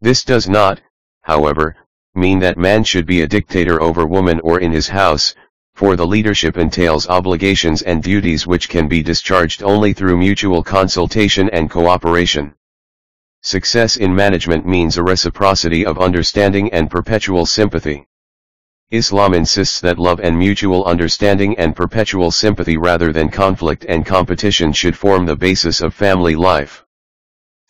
This does not, however, mean that man should be a dictator over woman or in his house, for the leadership entails obligations and duties which can be discharged only through mutual consultation and cooperation. Success in management means a reciprocity of understanding and perpetual sympathy. Islam insists that love and mutual understanding and perpetual sympathy rather than conflict and competition should form the basis of family life.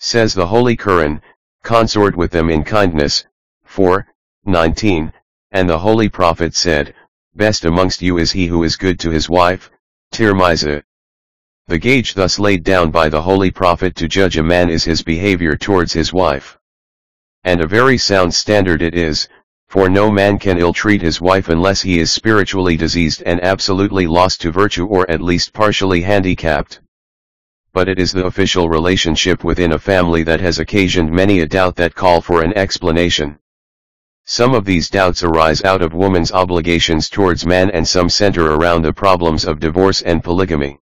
Says the Holy Quran, consort with them in kindness, 4, 19, and the Holy Prophet said, Best amongst you is he who is good to his wife, Tirmizi. The gauge thus laid down by the Holy Prophet to judge a man is his behavior towards his wife. And a very sound standard it is, for no man can ill-treat his wife unless he is spiritually diseased and absolutely lost to virtue or at least partially handicapped. But it is the official relationship within a family that has occasioned many a doubt that call for an explanation. Some of these doubts arise out of woman's obligations towards man and some center around the problems of divorce and polygamy.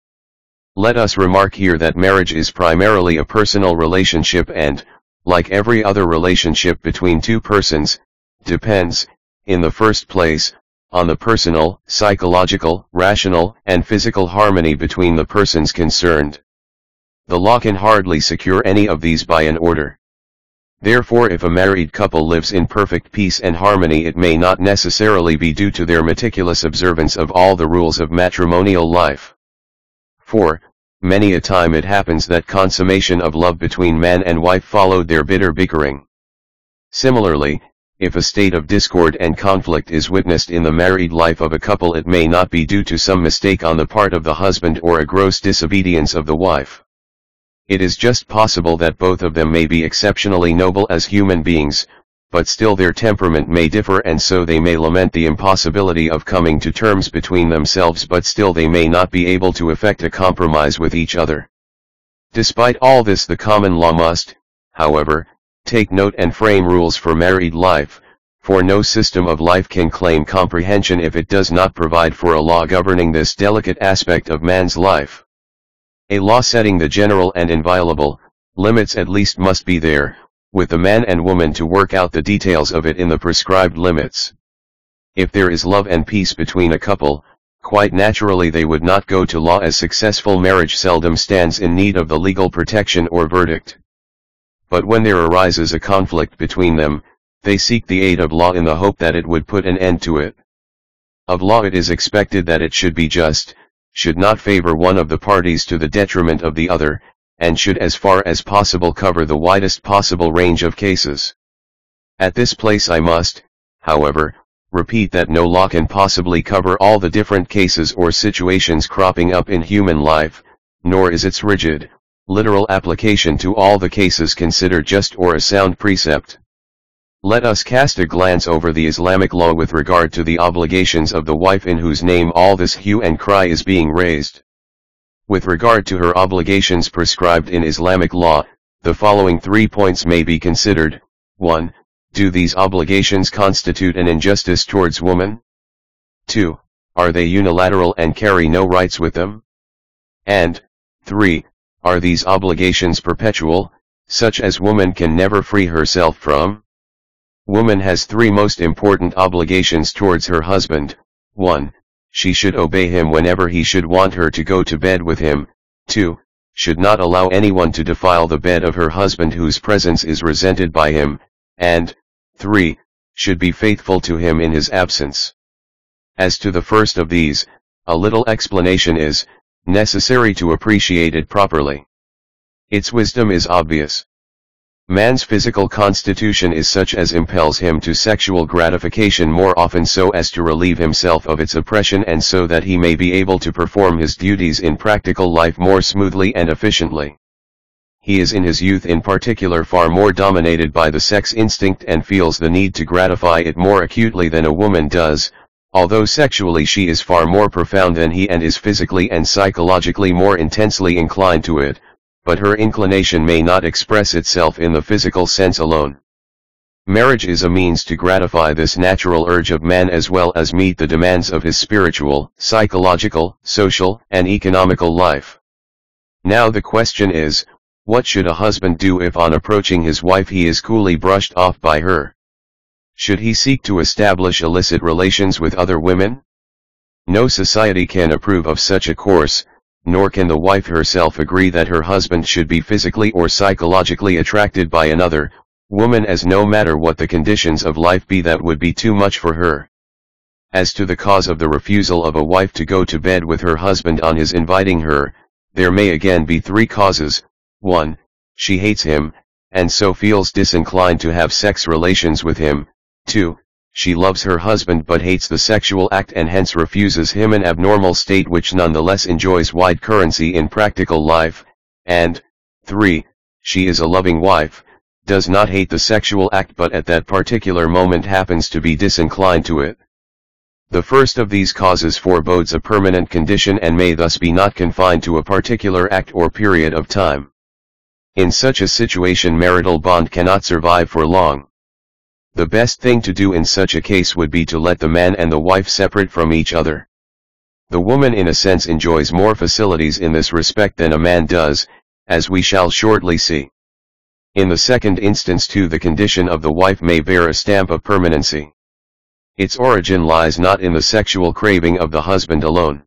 Let us remark here that marriage is primarily a personal relationship and, like every other relationship between two persons, depends, in the first place, on the personal, psychological, rational, and physical harmony between the persons concerned. The law can hardly secure any of these by an order. Therefore if a married couple lives in perfect peace and harmony it may not necessarily be due to their meticulous observance of all the rules of matrimonial life. For, many a time it happens that consummation of love between man and wife followed their bitter bickering. Similarly, if a state of discord and conflict is witnessed in the married life of a couple it may not be due to some mistake on the part of the husband or a gross disobedience of the wife. It is just possible that both of them may be exceptionally noble as human beings, but still their temperament may differ and so they may lament the impossibility of coming to terms between themselves but still they may not be able to effect a compromise with each other. Despite all this the common law must, however, take note and frame rules for married life, for no system of life can claim comprehension if it does not provide for a law governing this delicate aspect of man's life. A law setting the general and inviolable, limits at least must be there, with the man and woman to work out the details of it in the prescribed limits. If there is love and peace between a couple, quite naturally they would not go to law as successful marriage seldom stands in need of the legal protection or verdict. But when there arises a conflict between them, they seek the aid of law in the hope that it would put an end to it. Of law it is expected that it should be just, should not favor one of the parties to the detriment of the other, and should as far as possible cover the widest possible range of cases. At this place I must, however, repeat that no law can possibly cover all the different cases or situations cropping up in human life, nor is its rigid, literal application to all the cases considered just or a sound precept. Let us cast a glance over the Islamic law with regard to the obligations of the wife in whose name all this hue and cry is being raised. With regard to her obligations prescribed in Islamic law, the following three points may be considered. 1. Do these obligations constitute an injustice towards woman? 2. Are they unilateral and carry no rights with them? And, 3. Are these obligations perpetual, such as woman can never free herself from? Woman has three most important obligations towards her husband. 1. She should obey him whenever he should want her to go to bed with him. 2. Should not allow anyone to defile the bed of her husband whose presence is resented by him. And, 3. Should be faithful to him in his absence. As to the first of these, a little explanation is, necessary to appreciate it properly. Its wisdom is obvious. Man's physical constitution is such as impels him to sexual gratification more often so as to relieve himself of its oppression and so that he may be able to perform his duties in practical life more smoothly and efficiently. He is in his youth in particular far more dominated by the sex instinct and feels the need to gratify it more acutely than a woman does, although sexually she is far more profound than he and is physically and psychologically more intensely inclined to it, but her inclination may not express itself in the physical sense alone. Marriage is a means to gratify this natural urge of man as well as meet the demands of his spiritual, psychological, social, and economical life. Now the question is, what should a husband do if on approaching his wife he is coolly brushed off by her? Should he seek to establish illicit relations with other women? No society can approve of such a course, nor can the wife herself agree that her husband should be physically or psychologically attracted by another, woman as no matter what the conditions of life be that would be too much for her. As to the cause of the refusal of a wife to go to bed with her husband on his inviting her, there may again be three causes, 1. She hates him, and so feels disinclined to have sex relations with him, 2 she loves her husband but hates the sexual act and hence refuses him an abnormal state which nonetheless enjoys wide currency in practical life, and, 3. She is a loving wife, does not hate the sexual act but at that particular moment happens to be disinclined to it. The first of these causes forebodes a permanent condition and may thus be not confined to a particular act or period of time. In such a situation marital bond cannot survive for long. The best thing to do in such a case would be to let the man and the wife separate from each other. The woman in a sense enjoys more facilities in this respect than a man does, as we shall shortly see. In the second instance too the condition of the wife may bear a stamp of permanency. Its origin lies not in the sexual craving of the husband alone.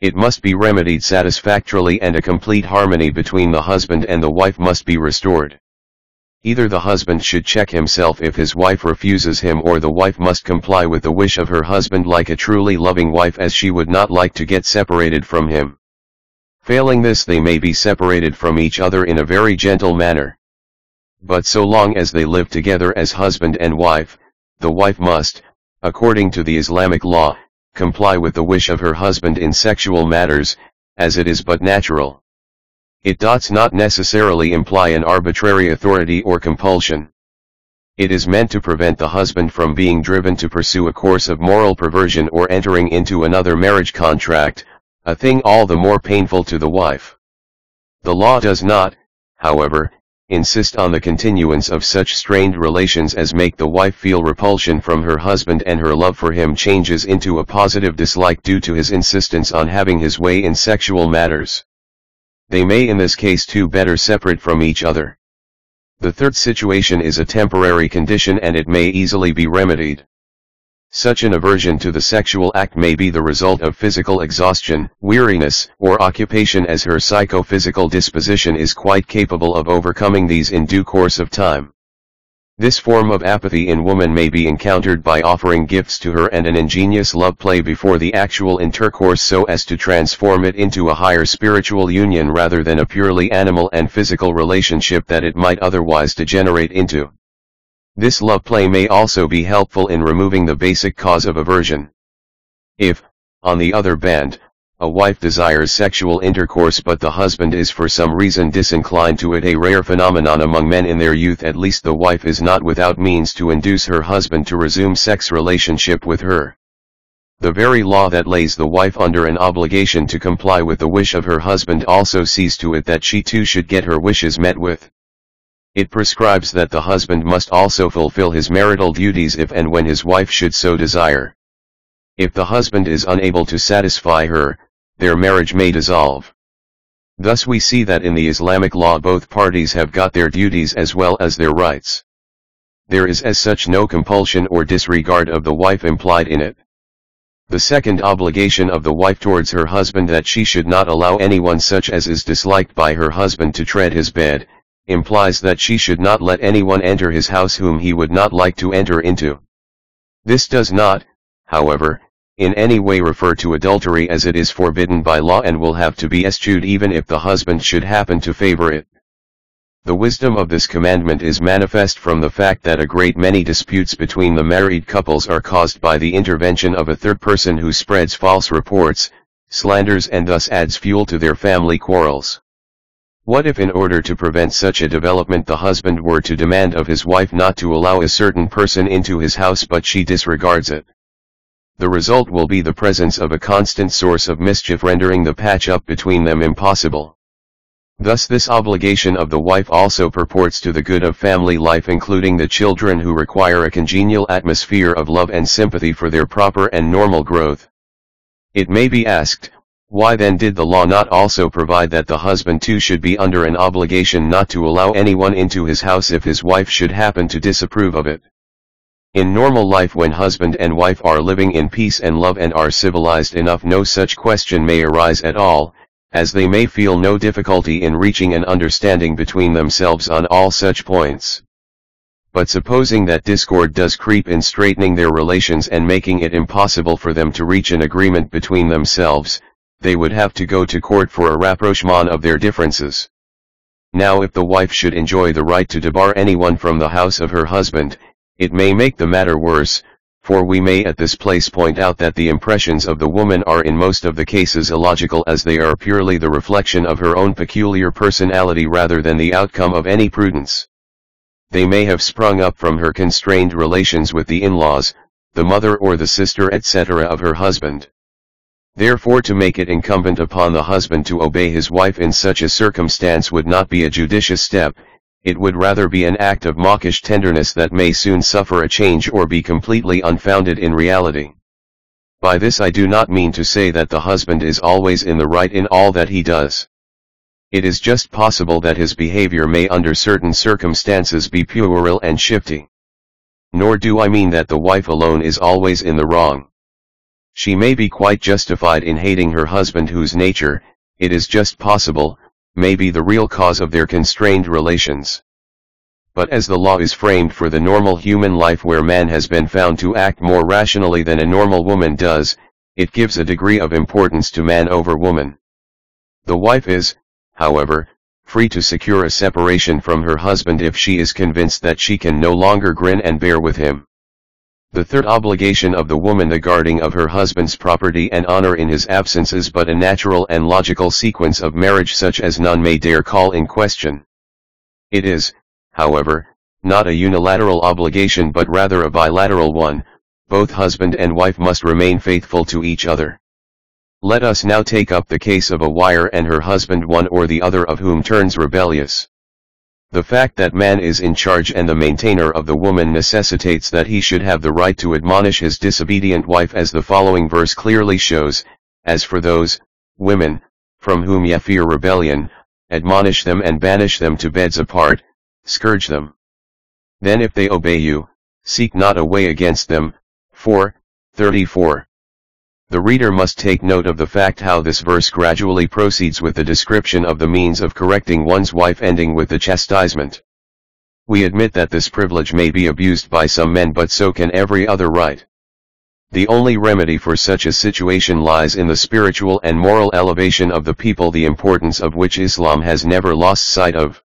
It must be remedied satisfactorily and a complete harmony between the husband and the wife must be restored. Either the husband should check himself if his wife refuses him or the wife must comply with the wish of her husband like a truly loving wife as she would not like to get separated from him. Failing this they may be separated from each other in a very gentle manner. But so long as they live together as husband and wife, the wife must, according to the Islamic law, comply with the wish of her husband in sexual matters, as it is but natural. It does not necessarily imply an arbitrary authority or compulsion. It is meant to prevent the husband from being driven to pursue a course of moral perversion or entering into another marriage contract, a thing all the more painful to the wife. The law does not, however, insist on the continuance of such strained relations as make the wife feel repulsion from her husband and her love for him changes into a positive dislike due to his insistence on having his way in sexual matters. They may in this case too better separate from each other. The third situation is a temporary condition and it may easily be remedied. Such an aversion to the sexual act may be the result of physical exhaustion, weariness, or occupation as her psychophysical disposition is quite capable of overcoming these in due course of time. This form of apathy in woman may be encountered by offering gifts to her and an ingenious love play before the actual intercourse so as to transform it into a higher spiritual union rather than a purely animal and physical relationship that it might otherwise degenerate into. This love play may also be helpful in removing the basic cause of aversion. If, on the other band, a wife desires sexual intercourse but the husband is for some reason disinclined to it a rare phenomenon among men in their youth at least the wife is not without means to induce her husband to resume sex relationship with her. The very law that lays the wife under an obligation to comply with the wish of her husband also sees to it that she too should get her wishes met with. It prescribes that the husband must also fulfill his marital duties if and when his wife should so desire. If the husband is unable to satisfy her, their marriage may dissolve. Thus we see that in the Islamic law both parties have got their duties as well as their rights. There is as such no compulsion or disregard of the wife implied in it. The second obligation of the wife towards her husband that she should not allow anyone such as is disliked by her husband to tread his bed, implies that she should not let anyone enter his house whom he would not like to enter into. This does not, however, in any way refer to adultery as it is forbidden by law and will have to be eschewed even if the husband should happen to favor it. The wisdom of this commandment is manifest from the fact that a great many disputes between the married couples are caused by the intervention of a third person who spreads false reports, slanders and thus adds fuel to their family quarrels. What if in order to prevent such a development the husband were to demand of his wife not to allow a certain person into his house but she disregards it? The result will be the presence of a constant source of mischief rendering the patch-up between them impossible. Thus this obligation of the wife also purports to the good of family life including the children who require a congenial atmosphere of love and sympathy for their proper and normal growth. It may be asked, why then did the law not also provide that the husband too should be under an obligation not to allow anyone into his house if his wife should happen to disapprove of it? In normal life when husband and wife are living in peace and love and are civilized enough no such question may arise at all, as they may feel no difficulty in reaching an understanding between themselves on all such points. But supposing that discord does creep in straightening their relations and making it impossible for them to reach an agreement between themselves, they would have to go to court for a rapprochement of their differences. Now if the wife should enjoy the right to debar anyone from the house of her husband, it may make the matter worse, for we may at this place point out that the impressions of the woman are in most of the cases illogical as they are purely the reflection of her own peculiar personality rather than the outcome of any prudence. They may have sprung up from her constrained relations with the in-laws, the mother or the sister etc. of her husband. Therefore to make it incumbent upon the husband to obey his wife in such a circumstance would not be a judicious step, it would rather be an act of mawkish tenderness that may soon suffer a change or be completely unfounded in reality. By this I do not mean to say that the husband is always in the right in all that he does. It is just possible that his behavior may under certain circumstances be puerile and shifty. Nor do I mean that the wife alone is always in the wrong. She may be quite justified in hating her husband whose nature, it is just possible, may be the real cause of their constrained relations. But as the law is framed for the normal human life where man has been found to act more rationally than a normal woman does, it gives a degree of importance to man over woman. The wife is, however, free to secure a separation from her husband if she is convinced that she can no longer grin and bear with him. The third obligation of the woman the guarding of her husband's property and honor in his absence is but a natural and logical sequence of marriage such as none may dare call in question. It is, however, not a unilateral obligation but rather a bilateral one, both husband and wife must remain faithful to each other. Let us now take up the case of a wire and her husband one or the other of whom turns rebellious. The fact that man is in charge and the maintainer of the woman necessitates that he should have the right to admonish his disobedient wife as the following verse clearly shows, as for those, women, from whom ye fear rebellion, admonish them and banish them to beds apart, scourge them. Then if they obey you, seek not a way against them, 4, 34. The reader must take note of the fact how this verse gradually proceeds with the description of the means of correcting one's wife ending with the chastisement. We admit that this privilege may be abused by some men but so can every other right. The only remedy for such a situation lies in the spiritual and moral elevation of the people the importance of which Islam has never lost sight of.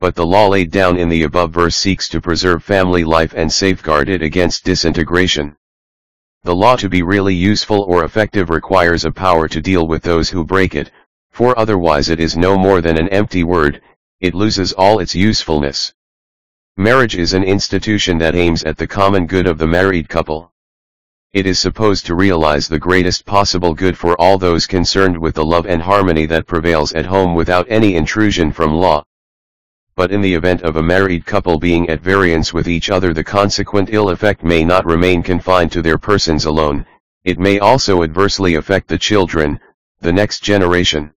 But the law laid down in the above verse seeks to preserve family life and safeguard it against disintegration. The law to be really useful or effective requires a power to deal with those who break it, for otherwise it is no more than an empty word, it loses all its usefulness. Marriage is an institution that aims at the common good of the married couple. It is supposed to realize the greatest possible good for all those concerned with the love and harmony that prevails at home without any intrusion from law. But in the event of a married couple being at variance with each other the consequent ill effect may not remain confined to their persons alone, it may also adversely affect the children, the next generation.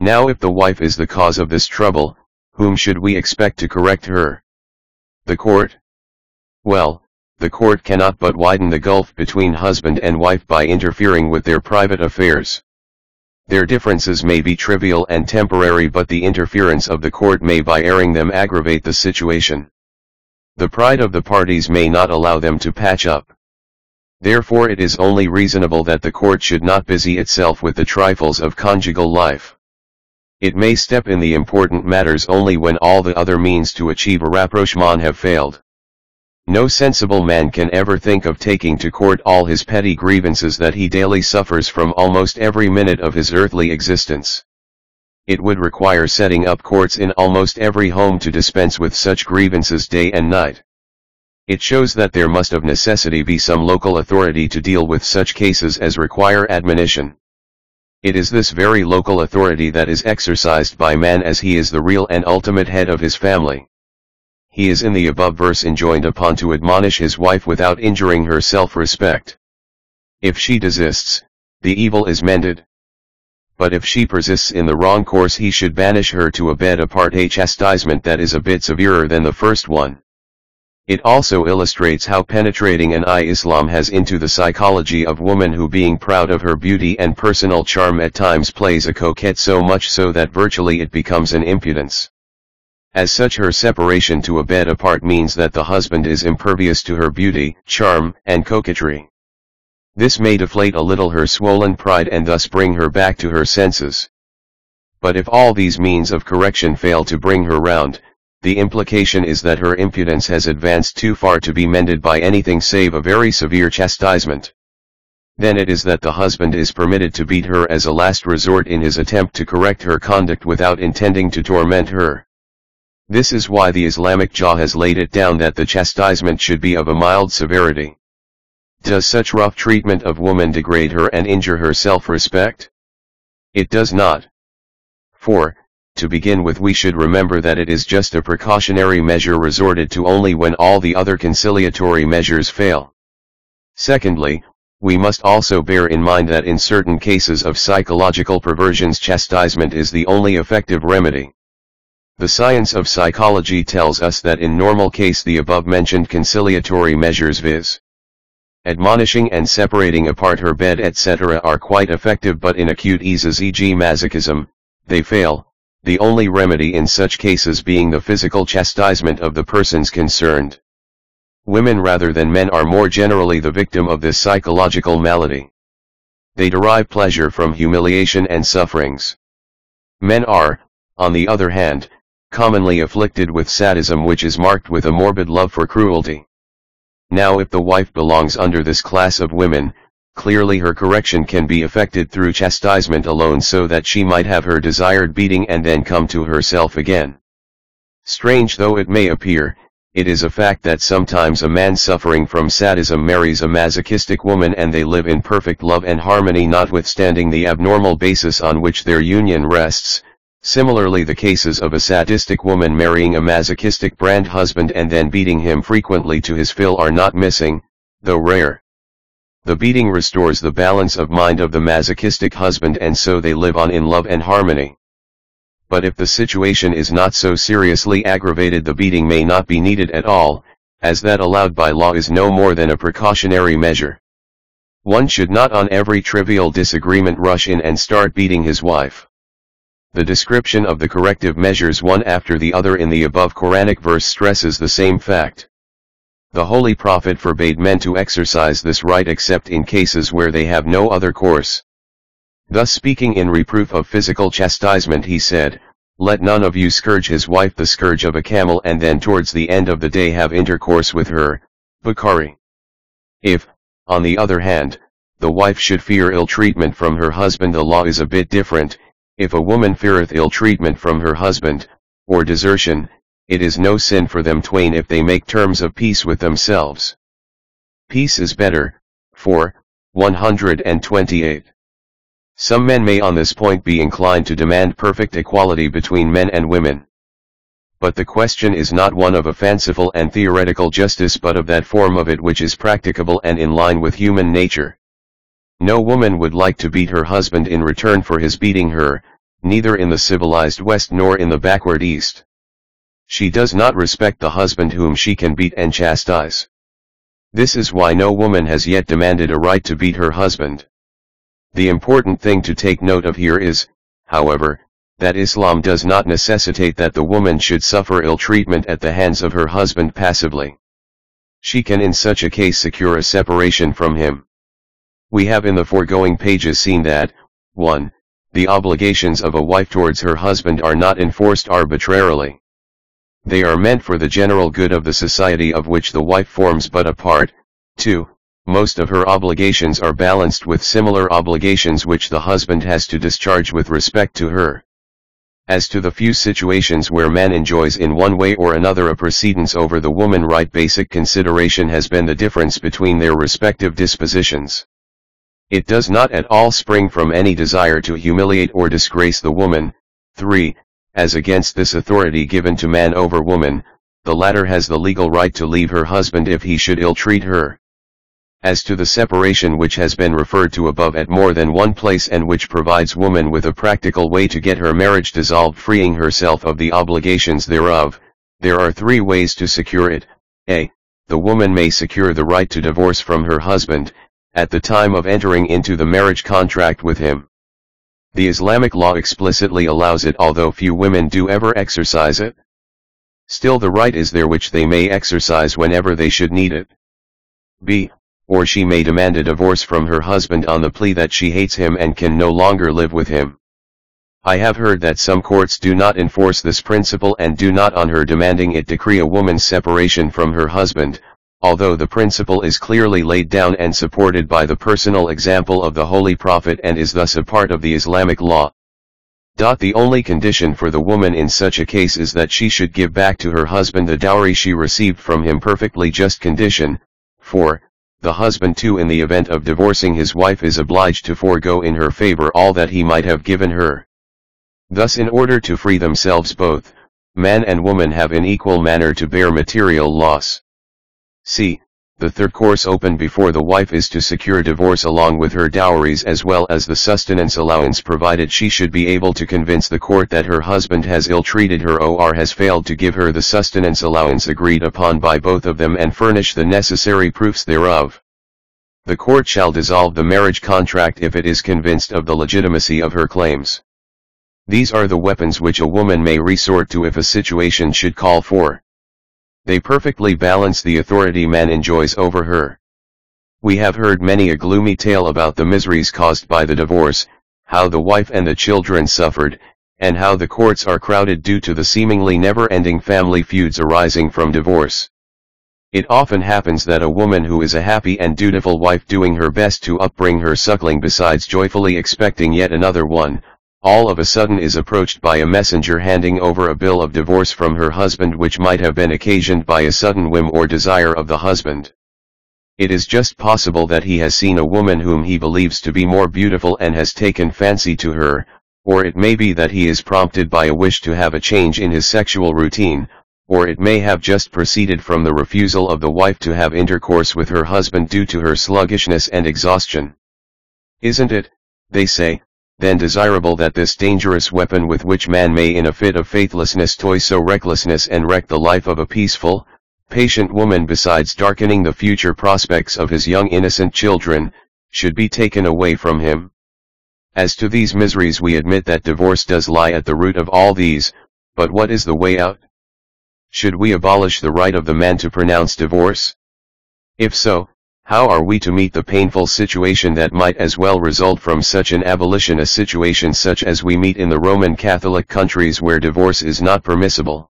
Now if the wife is the cause of this trouble, whom should we expect to correct her? The court? Well, the court cannot but widen the gulf between husband and wife by interfering with their private affairs. Their differences may be trivial and temporary but the interference of the court may by airing them aggravate the situation. The pride of the parties may not allow them to patch up. Therefore it is only reasonable that the court should not busy itself with the trifles of conjugal life. It may step in the important matters only when all the other means to achieve a rapprochement have failed. No sensible man can ever think of taking to court all his petty grievances that he daily suffers from almost every minute of his earthly existence. It would require setting up courts in almost every home to dispense with such grievances day and night. It shows that there must of necessity be some local authority to deal with such cases as require admonition. It is this very local authority that is exercised by man as he is the real and ultimate head of his family. He is in the above verse enjoined upon to admonish his wife without injuring her self-respect. If she desists, the evil is mended. But if she persists in the wrong course he should banish her to a bed apart a chastisement that is a bit severer than the first one. It also illustrates how penetrating an eye Islam has into the psychology of woman who being proud of her beauty and personal charm at times plays a coquette so much so that virtually it becomes an impudence. As such her separation to a bed apart means that the husband is impervious to her beauty, charm, and coquetry. This may deflate a little her swollen pride and thus bring her back to her senses. But if all these means of correction fail to bring her round, the implication is that her impudence has advanced too far to be mended by anything save a very severe chastisement. Then it is that the husband is permitted to beat her as a last resort in his attempt to correct her conduct without intending to torment her. This is why the Islamic Jah has laid it down that the chastisement should be of a mild severity. Does such rough treatment of woman degrade her and injure her self-respect? It does not. For, to begin with we should remember that it is just a precautionary measure resorted to only when all the other conciliatory measures fail. Secondly, we must also bear in mind that in certain cases of psychological perversions chastisement is the only effective remedy. The science of psychology tells us that in normal case the above-mentioned conciliatory measures viz. Admonishing and separating apart her bed etc. are quite effective but in acute eases e.g. masochism, they fail, the only remedy in such cases being the physical chastisement of the persons concerned. Women rather than men are more generally the victim of this psychological malady. They derive pleasure from humiliation and sufferings. Men are, on the other hand, commonly afflicted with sadism which is marked with a morbid love for cruelty. Now if the wife belongs under this class of women, clearly her correction can be effected through chastisement alone so that she might have her desired beating and then come to herself again. Strange though it may appear, it is a fact that sometimes a man suffering from sadism marries a masochistic woman and they live in perfect love and harmony notwithstanding the abnormal basis on which their union rests, Similarly the cases of a sadistic woman marrying a masochistic brand husband and then beating him frequently to his fill are not missing, though rare. The beating restores the balance of mind of the masochistic husband and so they live on in love and harmony. But if the situation is not so seriously aggravated the beating may not be needed at all, as that allowed by law is no more than a precautionary measure. One should not on every trivial disagreement rush in and start beating his wife. The description of the corrective measures one after the other in the above Quranic verse stresses the same fact. The Holy Prophet forbade men to exercise this right except in cases where they have no other course. Thus speaking in reproof of physical chastisement he said, Let none of you scourge his wife the scourge of a camel and then towards the end of the day have intercourse with her, Bukhari. If, On the other hand, the wife should fear ill treatment from her husband the law is a bit different, if a woman feareth ill treatment from her husband, or desertion, it is no sin for them twain if they make terms of peace with themselves. Peace is better, for, 128. Some men may on this point be inclined to demand perfect equality between men and women. But the question is not one of a fanciful and theoretical justice but of that form of it which is practicable and in line with human nature. No woman would like to beat her husband in return for his beating her, neither in the civilized West nor in the backward East. She does not respect the husband whom she can beat and chastise. This is why no woman has yet demanded a right to beat her husband. The important thing to take note of here is, however, that Islam does not necessitate that the woman should suffer ill treatment at the hands of her husband passively. She can in such a case secure a separation from him. We have in the foregoing pages seen that, 1. The obligations of a wife towards her husband are not enforced arbitrarily. They are meant for the general good of the society of which the wife forms but a part. 2. Most of her obligations are balanced with similar obligations which the husband has to discharge with respect to her. As to the few situations where man enjoys in one way or another a precedence over the woman right basic consideration has been the difference between their respective dispositions. It does not at all spring from any desire to humiliate or disgrace the woman. 3. As against this authority given to man over woman, the latter has the legal right to leave her husband if he should ill-treat her. As to the separation which has been referred to above at more than one place and which provides woman with a practical way to get her marriage dissolved freeing herself of the obligations thereof, there are three ways to secure it. A. The woman may secure the right to divorce from her husband, at the time of entering into the marriage contract with him. The Islamic law explicitly allows it although few women do ever exercise it. Still the right is there which they may exercise whenever they should need it. B. Or she may demand a divorce from her husband on the plea that she hates him and can no longer live with him. I have heard that some courts do not enforce this principle and do not on her demanding it decree a woman's separation from her husband, although the principle is clearly laid down and supported by the personal example of the Holy Prophet and is thus a part of the Islamic law. The only condition for the woman in such a case is that she should give back to her husband the dowry she received from him perfectly just condition, for, the husband too in the event of divorcing his wife is obliged to forego in her favor all that he might have given her. Thus in order to free themselves both, man and woman have in equal manner to bear material loss. C. The third course open before the wife is to secure divorce along with her dowries as well as the sustenance allowance provided she should be able to convince the court that her husband has ill-treated her or has failed to give her the sustenance allowance agreed upon by both of them and furnish the necessary proofs thereof. The court shall dissolve the marriage contract if it is convinced of the legitimacy of her claims. These are the weapons which a woman may resort to if a situation should call for. They perfectly balance the authority man enjoys over her. We have heard many a gloomy tale about the miseries caused by the divorce, how the wife and the children suffered, and how the courts are crowded due to the seemingly never-ending family feuds arising from divorce. It often happens that a woman who is a happy and dutiful wife doing her best to upbring her suckling besides joyfully expecting yet another one, all of a sudden is approached by a messenger handing over a bill of divorce from her husband which might have been occasioned by a sudden whim or desire of the husband. It is just possible that he has seen a woman whom he believes to be more beautiful and has taken fancy to her, or it may be that he is prompted by a wish to have a change in his sexual routine, or it may have just proceeded from the refusal of the wife to have intercourse with her husband due to her sluggishness and exhaustion. Isn't it, they say, then desirable that this dangerous weapon with which man may in a fit of faithlessness toy so recklessness and wreck the life of a peaceful, patient woman besides darkening the future prospects of his young innocent children, should be taken away from him. As to these miseries we admit that divorce does lie at the root of all these, but what is the way out? Should we abolish the right of the man to pronounce divorce? If so, how are we to meet the painful situation that might as well result from such an abolition a situation such as we meet in the Roman Catholic countries where divorce is not permissible?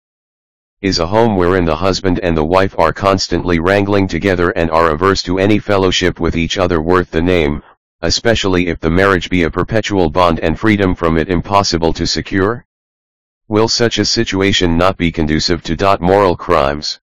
is a home wherein the husband and the wife are constantly wrangling together and are averse to any fellowship with each other worth the name, especially if the marriage be a perpetual bond and freedom from it impossible to secure? Will such a situation not be conducive to moral crimes?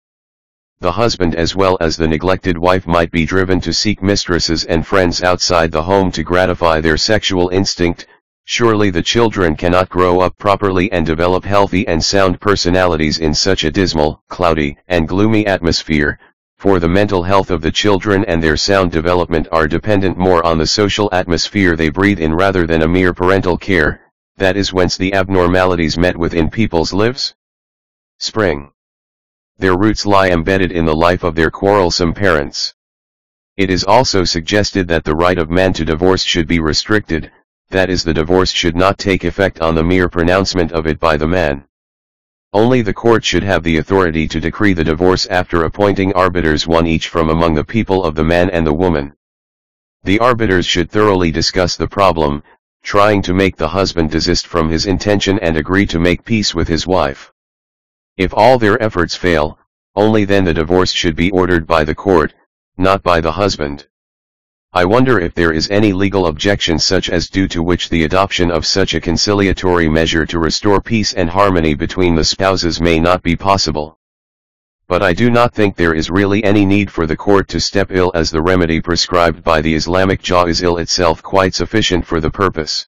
The husband as well as the neglected wife might be driven to seek mistresses and friends outside the home to gratify their sexual instinct, Surely the children cannot grow up properly and develop healthy and sound personalities in such a dismal, cloudy, and gloomy atmosphere, for the mental health of the children and their sound development are dependent more on the social atmosphere they breathe in rather than a mere parental care, that is whence the abnormalities met with in people's lives? Spring. Their roots lie embedded in the life of their quarrelsome parents. It is also suggested that the right of man to divorce should be restricted, that is the divorce should not take effect on the mere pronouncement of it by the man. Only the court should have the authority to decree the divorce after appointing arbiters one each from among the people of the man and the woman. The arbiters should thoroughly discuss the problem, trying to make the husband desist from his intention and agree to make peace with his wife. If all their efforts fail, only then the divorce should be ordered by the court, not by the husband. I wonder if there is any legal objection such as due to which the adoption of such a conciliatory measure to restore peace and harmony between the spouses may not be possible. But I do not think there is really any need for the court to step ill as the remedy prescribed by the Islamic Jaw is ill itself quite sufficient for the purpose.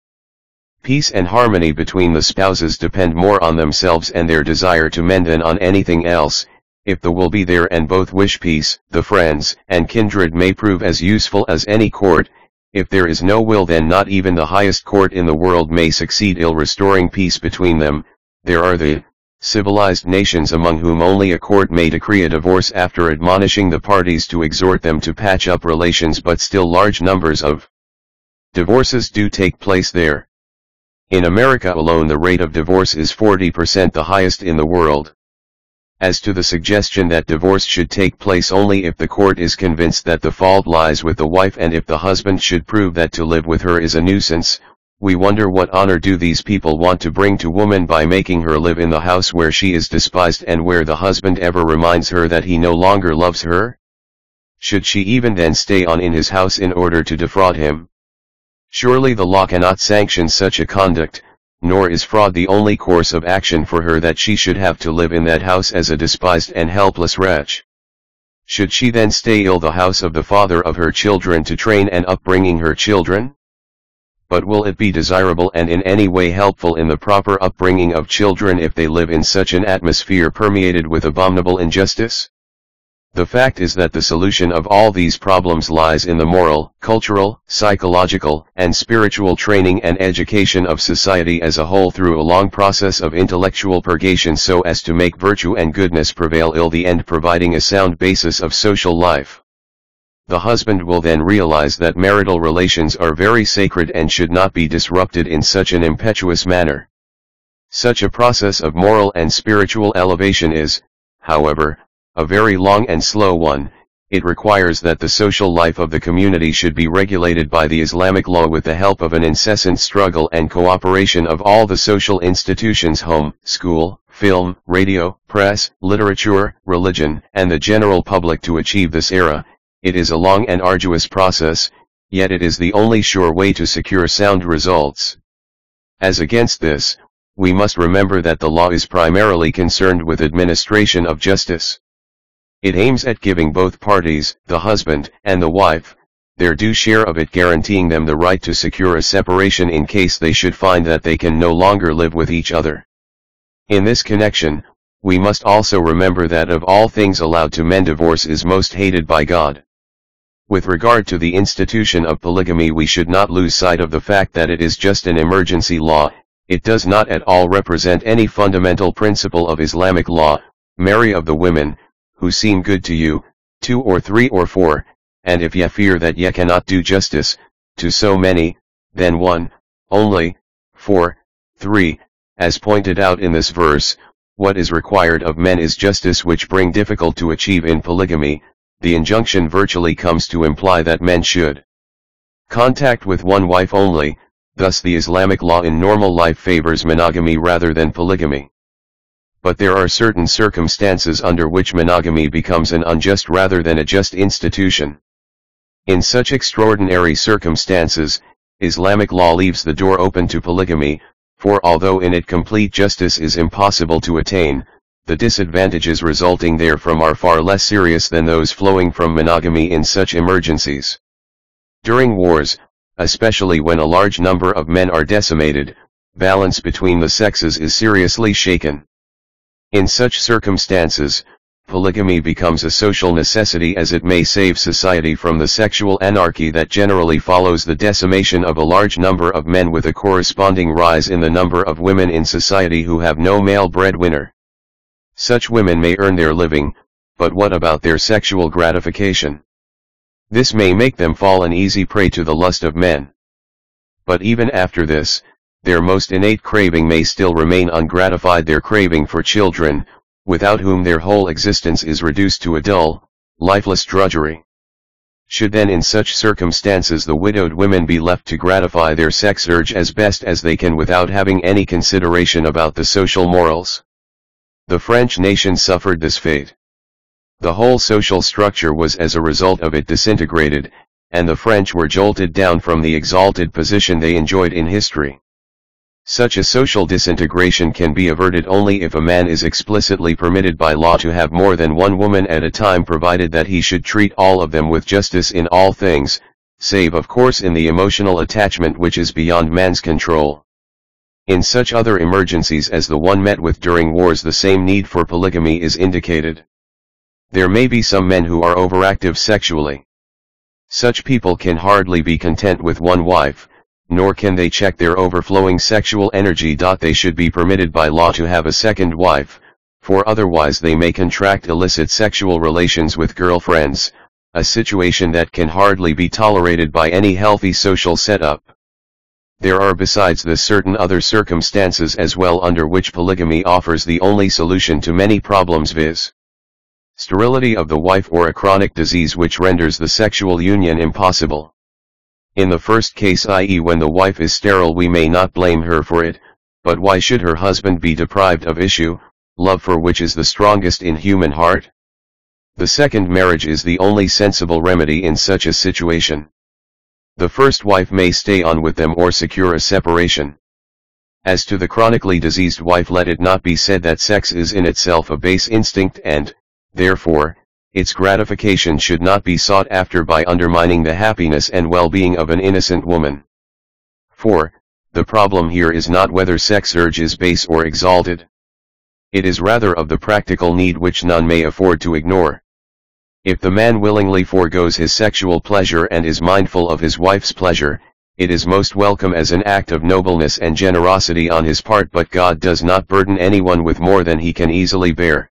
Peace and harmony between the spouses depend more on themselves and their desire to mend than on anything else, if the will be there and both wish peace, the friends and kindred may prove as useful as any court, if there is no will then not even the highest court in the world may succeed ill restoring peace between them, there are the civilized nations among whom only a court may decree a divorce after admonishing the parties to exhort them to patch up relations but still large numbers of divorces do take place there. In America alone the rate of divorce is 40% the highest in the world. As to the suggestion that divorce should take place only if the court is convinced that the fault lies with the wife and if the husband should prove that to live with her is a nuisance, we wonder what honor do these people want to bring to woman by making her live in the house where she is despised and where the husband ever reminds her that he no longer loves her? Should she even then stay on in his house in order to defraud him? Surely the law cannot sanction such a conduct, nor is fraud the only course of action for her that she should have to live in that house as a despised and helpless wretch. Should she then stay ill the house of the father of her children to train and upbringing her children? But will it be desirable and in any way helpful in the proper upbringing of children if they live in such an atmosphere permeated with abominable injustice? The fact is that the solution of all these problems lies in the moral, cultural, psychological, and spiritual training and education of society as a whole through a long process of intellectual purgation so as to make virtue and goodness prevail ill the end providing a sound basis of social life. The husband will then realize that marital relations are very sacred and should not be disrupted in such an impetuous manner. Such a process of moral and spiritual elevation is, however, a very long and slow one, it requires that the social life of the community should be regulated by the Islamic law with the help of an incessant struggle and cooperation of all the social institutions home, school, film, radio, press, literature, religion, and the general public to achieve this era. It is a long and arduous process, yet it is the only sure way to secure sound results. As against this, we must remember that the law is primarily concerned with administration of justice. It aims at giving both parties, the husband and the wife, their due share of it guaranteeing them the right to secure a separation in case they should find that they can no longer live with each other. In this connection, we must also remember that of all things allowed to men divorce is most hated by God. With regard to the institution of polygamy we should not lose sight of the fact that it is just an emergency law, it does not at all represent any fundamental principle of Islamic law, marry of the women, who seem good to you, two or three or four, and if ye fear that ye cannot do justice, to so many, then one, only, four, three, as pointed out in this verse, what is required of men is justice which bring difficult to achieve in polygamy, the injunction virtually comes to imply that men should contact with one wife only, thus the Islamic law in normal life favors monogamy rather than polygamy. But there are certain circumstances under which monogamy becomes an unjust rather than a just institution. In such extraordinary circumstances, Islamic law leaves the door open to polygamy, for although in it complete justice is impossible to attain, the disadvantages resulting therefrom are far less serious than those flowing from monogamy in such emergencies. During wars, especially when a large number of men are decimated, balance between the sexes is seriously shaken. In such circumstances, polygamy becomes a social necessity as it may save society from the sexual anarchy that generally follows the decimation of a large number of men with a corresponding rise in the number of women in society who have no male breadwinner. Such women may earn their living, but what about their sexual gratification? This may make them fall an easy prey to the lust of men. But even after this, their most innate craving may still remain ungratified their craving for children, without whom their whole existence is reduced to a dull, lifeless drudgery. Should then in such circumstances the widowed women be left to gratify their sex urge as best as they can without having any consideration about the social morals? The French nation suffered this fate. The whole social structure was as a result of it disintegrated, and the French were jolted down from the exalted position they enjoyed in history. Such a social disintegration can be averted only if a man is explicitly permitted by law to have more than one woman at a time provided that he should treat all of them with justice in all things, save of course in the emotional attachment which is beyond man's control. In such other emergencies as the one met with during wars the same need for polygamy is indicated. There may be some men who are overactive sexually. Such people can hardly be content with one wife, nor can they check their overflowing sexual energy. They should be permitted by law to have a second wife, for otherwise they may contract illicit sexual relations with girlfriends, a situation that can hardly be tolerated by any healthy social setup. There are besides this certain other circumstances as well under which polygamy offers the only solution to many problems viz sterility of the wife or a chronic disease which renders the sexual union impossible. In the first case i.e. when the wife is sterile we may not blame her for it, but why should her husband be deprived of issue, love for which is the strongest in human heart? The second marriage is the only sensible remedy in such a situation. The first wife may stay on with them or secure a separation. As to the chronically diseased wife let it not be said that sex is in itself a base instinct and, Therefore, its gratification should not be sought after by undermining the happiness and well-being of an innocent woman. 4. The problem here is not whether sex urge is base or exalted. It is rather of the practical need which none may afford to ignore. If the man willingly foregoes his sexual pleasure and is mindful of his wife's pleasure, it is most welcome as an act of nobleness and generosity on his part but God does not burden anyone with more than he can easily bear.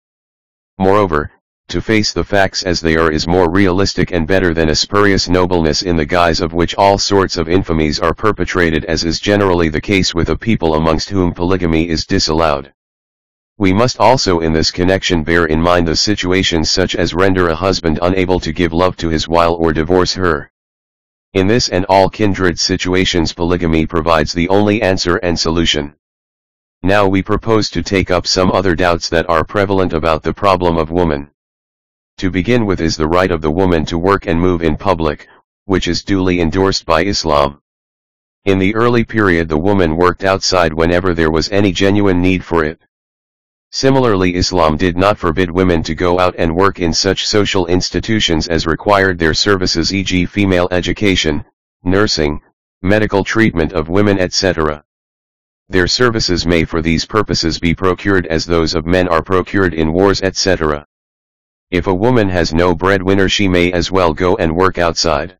Moreover, to face the facts as they are is more realistic and better than a spurious nobleness in the guise of which all sorts of infamies are perpetrated as is generally the case with a people amongst whom polygamy is disallowed. We must also in this connection bear in mind the situations such as render a husband unable to give love to his wife or divorce her. In this and all kindred situations polygamy provides the only answer and solution. Now we propose to take up some other doubts that are prevalent about the problem of woman. To begin with is the right of the woman to work and move in public, which is duly endorsed by Islam. In the early period the woman worked outside whenever there was any genuine need for it. Similarly Islam did not forbid women to go out and work in such social institutions as required their services e.g. female education, nursing, medical treatment of women etc. Their services may for these purposes be procured as those of men are procured in wars etc. If a woman has no breadwinner she may as well go and work outside.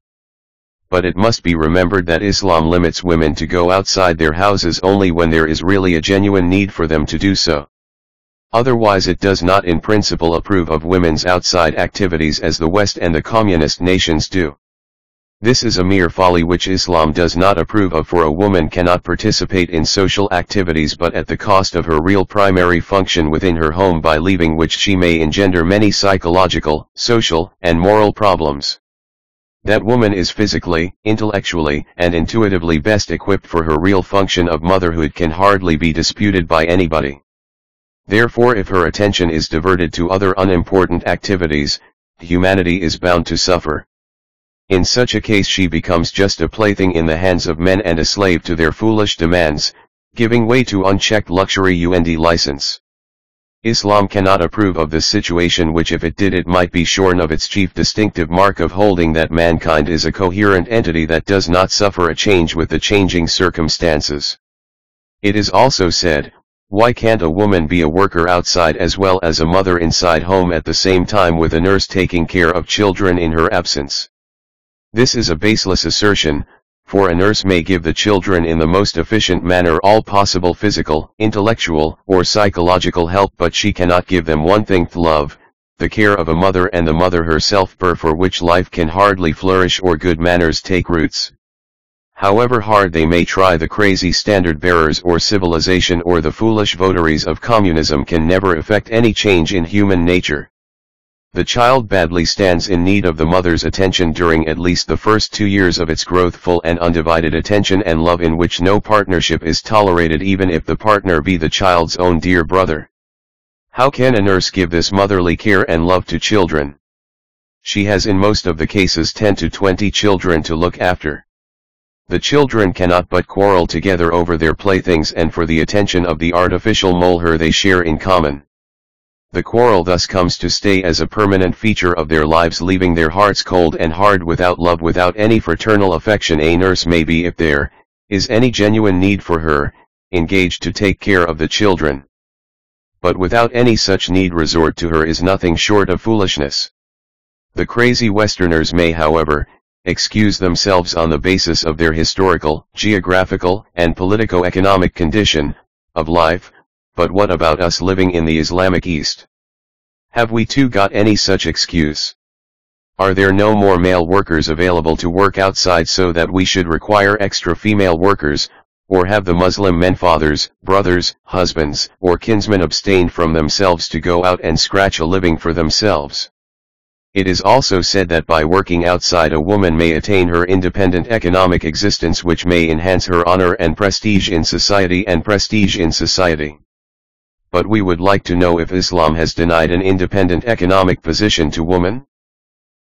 But it must be remembered that Islam limits women to go outside their houses only when there is really a genuine need for them to do so. Otherwise it does not in principle approve of women's outside activities as the West and the communist nations do. This is a mere folly which Islam does not approve of for a woman cannot participate in social activities but at the cost of her real primary function within her home by leaving which she may engender many psychological, social, and moral problems. That woman is physically, intellectually, and intuitively best equipped for her real function of motherhood can hardly be disputed by anybody. Therefore if her attention is diverted to other unimportant activities, humanity is bound to suffer. In such a case she becomes just a plaything in the hands of men and a slave to their foolish demands, giving way to unchecked luxury and license. Islam cannot approve of this situation which if it did it might be shorn of its chief distinctive mark of holding that mankind is a coherent entity that does not suffer a change with the changing circumstances. It is also said, why can't a woman be a worker outside as well as a mother inside home at the same time with a nurse taking care of children in her absence? This is a baseless assertion, for a nurse may give the children in the most efficient manner all possible physical, intellectual, or psychological help but she cannot give them one thing love, the care of a mother and the mother herself per for which life can hardly flourish or good manners take roots. However hard they may try the crazy standard bearers or civilization or the foolish votaries of communism can never effect any change in human nature. The child badly stands in need of the mother's attention during at least the first two years of its growth full and undivided attention and love in which no partnership is tolerated even if the partner be the child's own dear brother. How can a nurse give this motherly care and love to children? She has in most of the cases 10 to 20 children to look after. The children cannot but quarrel together over their playthings and for the attention of the artificial mole her they share in common. The quarrel thus comes to stay as a permanent feature of their lives leaving their hearts cold and hard without love without any fraternal affection a nurse may be if there, is any genuine need for her, engaged to take care of the children. But without any such need resort to her is nothing short of foolishness. The crazy Westerners may however, excuse themselves on the basis of their historical, geographical, and politico-economic condition, of life, but what about us living in the Islamic East? Have we too got any such excuse? Are there no more male workers available to work outside so that we should require extra female workers, or have the Muslim men fathers, brothers, husbands, or kinsmen abstain from themselves to go out and scratch a living for themselves? It is also said that by working outside a woman may attain her independent economic existence which may enhance her honor and prestige in society and prestige in society but we would like to know if Islam has denied an independent economic position to woman?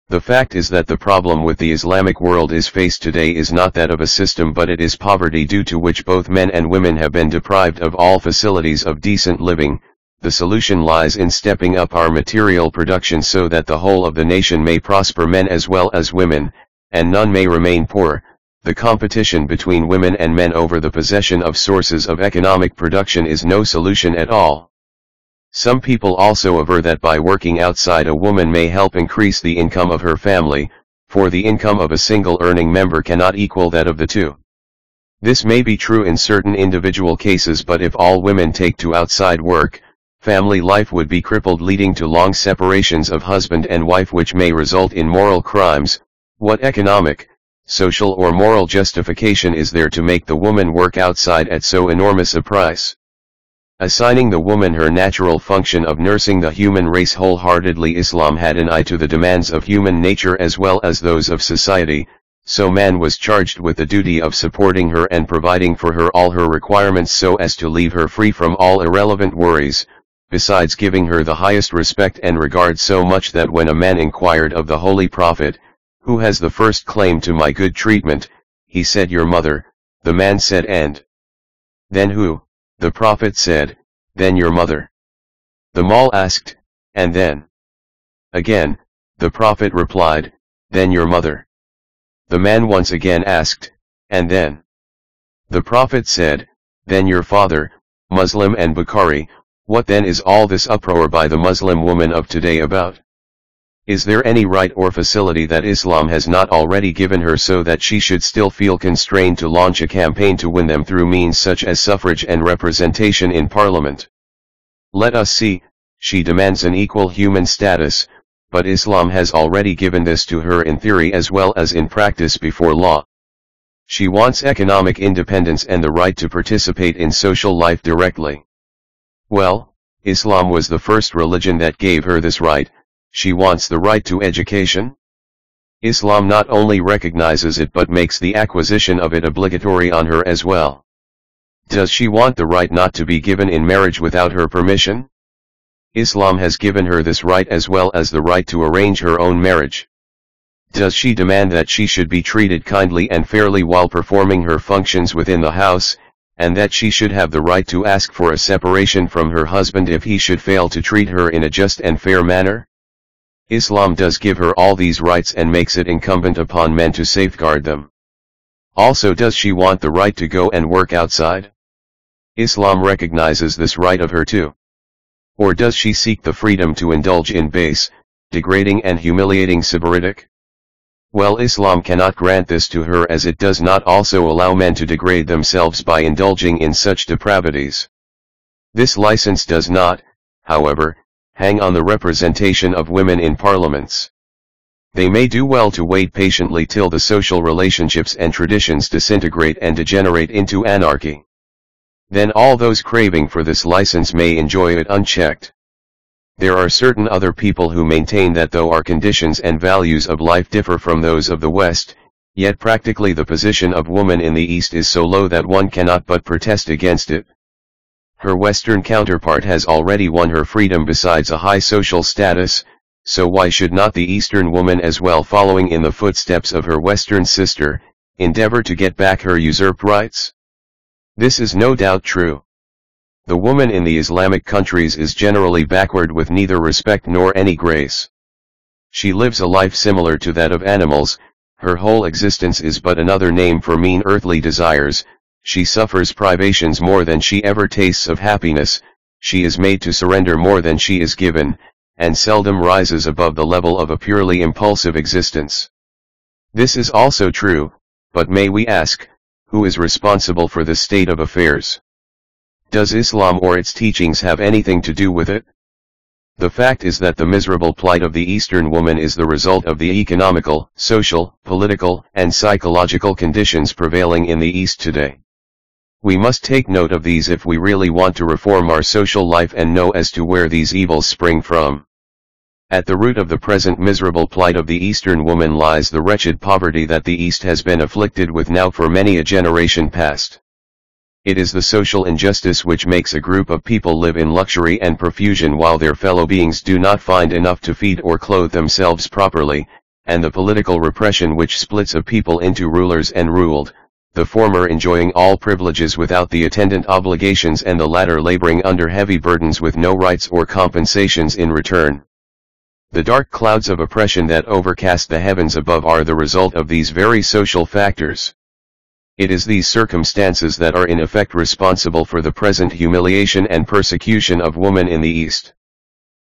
The fact is that the problem with the Islamic world is faced today is not that of a system but it is poverty due to which both men and women have been deprived of all facilities of decent living, the solution lies in stepping up our material production so that the whole of the nation may prosper men as well as women, and none may remain poor, the competition between women and men over the possession of sources of economic production is no solution at all. Some people also aver that by working outside a woman may help increase the income of her family, for the income of a single earning member cannot equal that of the two. This may be true in certain individual cases but if all women take to outside work, family life would be crippled leading to long separations of husband and wife which may result in moral crimes, what economic, social or moral justification is there to make the woman work outside at so enormous a price? Assigning the woman her natural function of nursing the human race wholeheartedly Islam had an eye to the demands of human nature as well as those of society, so man was charged with the duty of supporting her and providing for her all her requirements so as to leave her free from all irrelevant worries, besides giving her the highest respect and regard so much that when a man inquired of the Holy Prophet, who has the first claim to my good treatment? He said your mother, the man said and. Then who? The prophet said, then your mother. The mall asked, and then. Again, the prophet replied, then your mother. The man once again asked, and then. The prophet said, then your father, Muslim and Bukhari, what then is all this uproar by the Muslim woman of today about? Is there any right or facility that Islam has not already given her so that she should still feel constrained to launch a campaign to win them through means such as suffrage and representation in parliament? Let us see, she demands an equal human status, but Islam has already given this to her in theory as well as in practice before law. She wants economic independence and the right to participate in social life directly. Well, Islam was the first religion that gave her this right, she wants the right to education? Islam not only recognizes it but makes the acquisition of it obligatory on her as well. Does she want the right not to be given in marriage without her permission? Islam has given her this right as well as the right to arrange her own marriage. Does she demand that she should be treated kindly and fairly while performing her functions within the house, and that she should have the right to ask for a separation from her husband if he should fail to treat her in a just and fair manner? Islam does give her all these rights and makes it incumbent upon men to safeguard them. Also does she want the right to go and work outside? Islam recognizes this right of her too. Or does she seek the freedom to indulge in base, degrading and humiliating sybaritic? Well Islam cannot grant this to her as it does not also allow men to degrade themselves by indulging in such depravities. This license does not, however, hang on the representation of women in parliaments. They may do well to wait patiently till the social relationships and traditions disintegrate and degenerate into anarchy. Then all those craving for this license may enjoy it unchecked. There are certain other people who maintain that though our conditions and values of life differ from those of the West, yet practically the position of woman in the East is so low that one cannot but protest against it. Her Western counterpart has already won her freedom besides a high social status, so why should not the Eastern woman as well following in the footsteps of her Western sister, endeavor to get back her usurped rights? This is no doubt true. The woman in the Islamic countries is generally backward with neither respect nor any grace. She lives a life similar to that of animals, her whole existence is but another name for mean earthly desires, she suffers privations more than she ever tastes of happiness, she is made to surrender more than she is given, and seldom rises above the level of a purely impulsive existence. This is also true, but may we ask, who is responsible for this state of affairs? Does Islam or its teachings have anything to do with it? The fact is that the miserable plight of the Eastern woman is the result of the economical, social, political, and psychological conditions prevailing in the East today. We must take note of these if we really want to reform our social life and know as to where these evils spring from. At the root of the present miserable plight of the Eastern woman lies the wretched poverty that the East has been afflicted with now for many a generation past. It is the social injustice which makes a group of people live in luxury and profusion while their fellow beings do not find enough to feed or clothe themselves properly, and the political repression which splits a people into rulers and ruled, the former enjoying all privileges without the attendant obligations and the latter laboring under heavy burdens with no rights or compensations in return. The dark clouds of oppression that overcast the heavens above are the result of these very social factors. It is these circumstances that are in effect responsible for the present humiliation and persecution of woman in the East.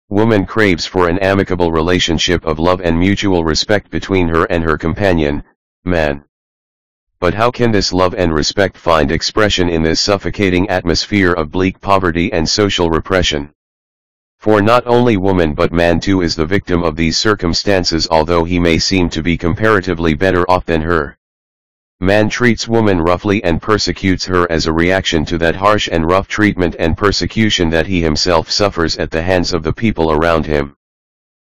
Woman craves for an amicable relationship of love and mutual respect between her and her companion, man. But how can this love and respect find expression in this suffocating atmosphere of bleak poverty and social repression? For not only woman but man too is the victim of these circumstances although he may seem to be comparatively better off than her. Man treats woman roughly and persecutes her as a reaction to that harsh and rough treatment and persecution that he himself suffers at the hands of the people around him.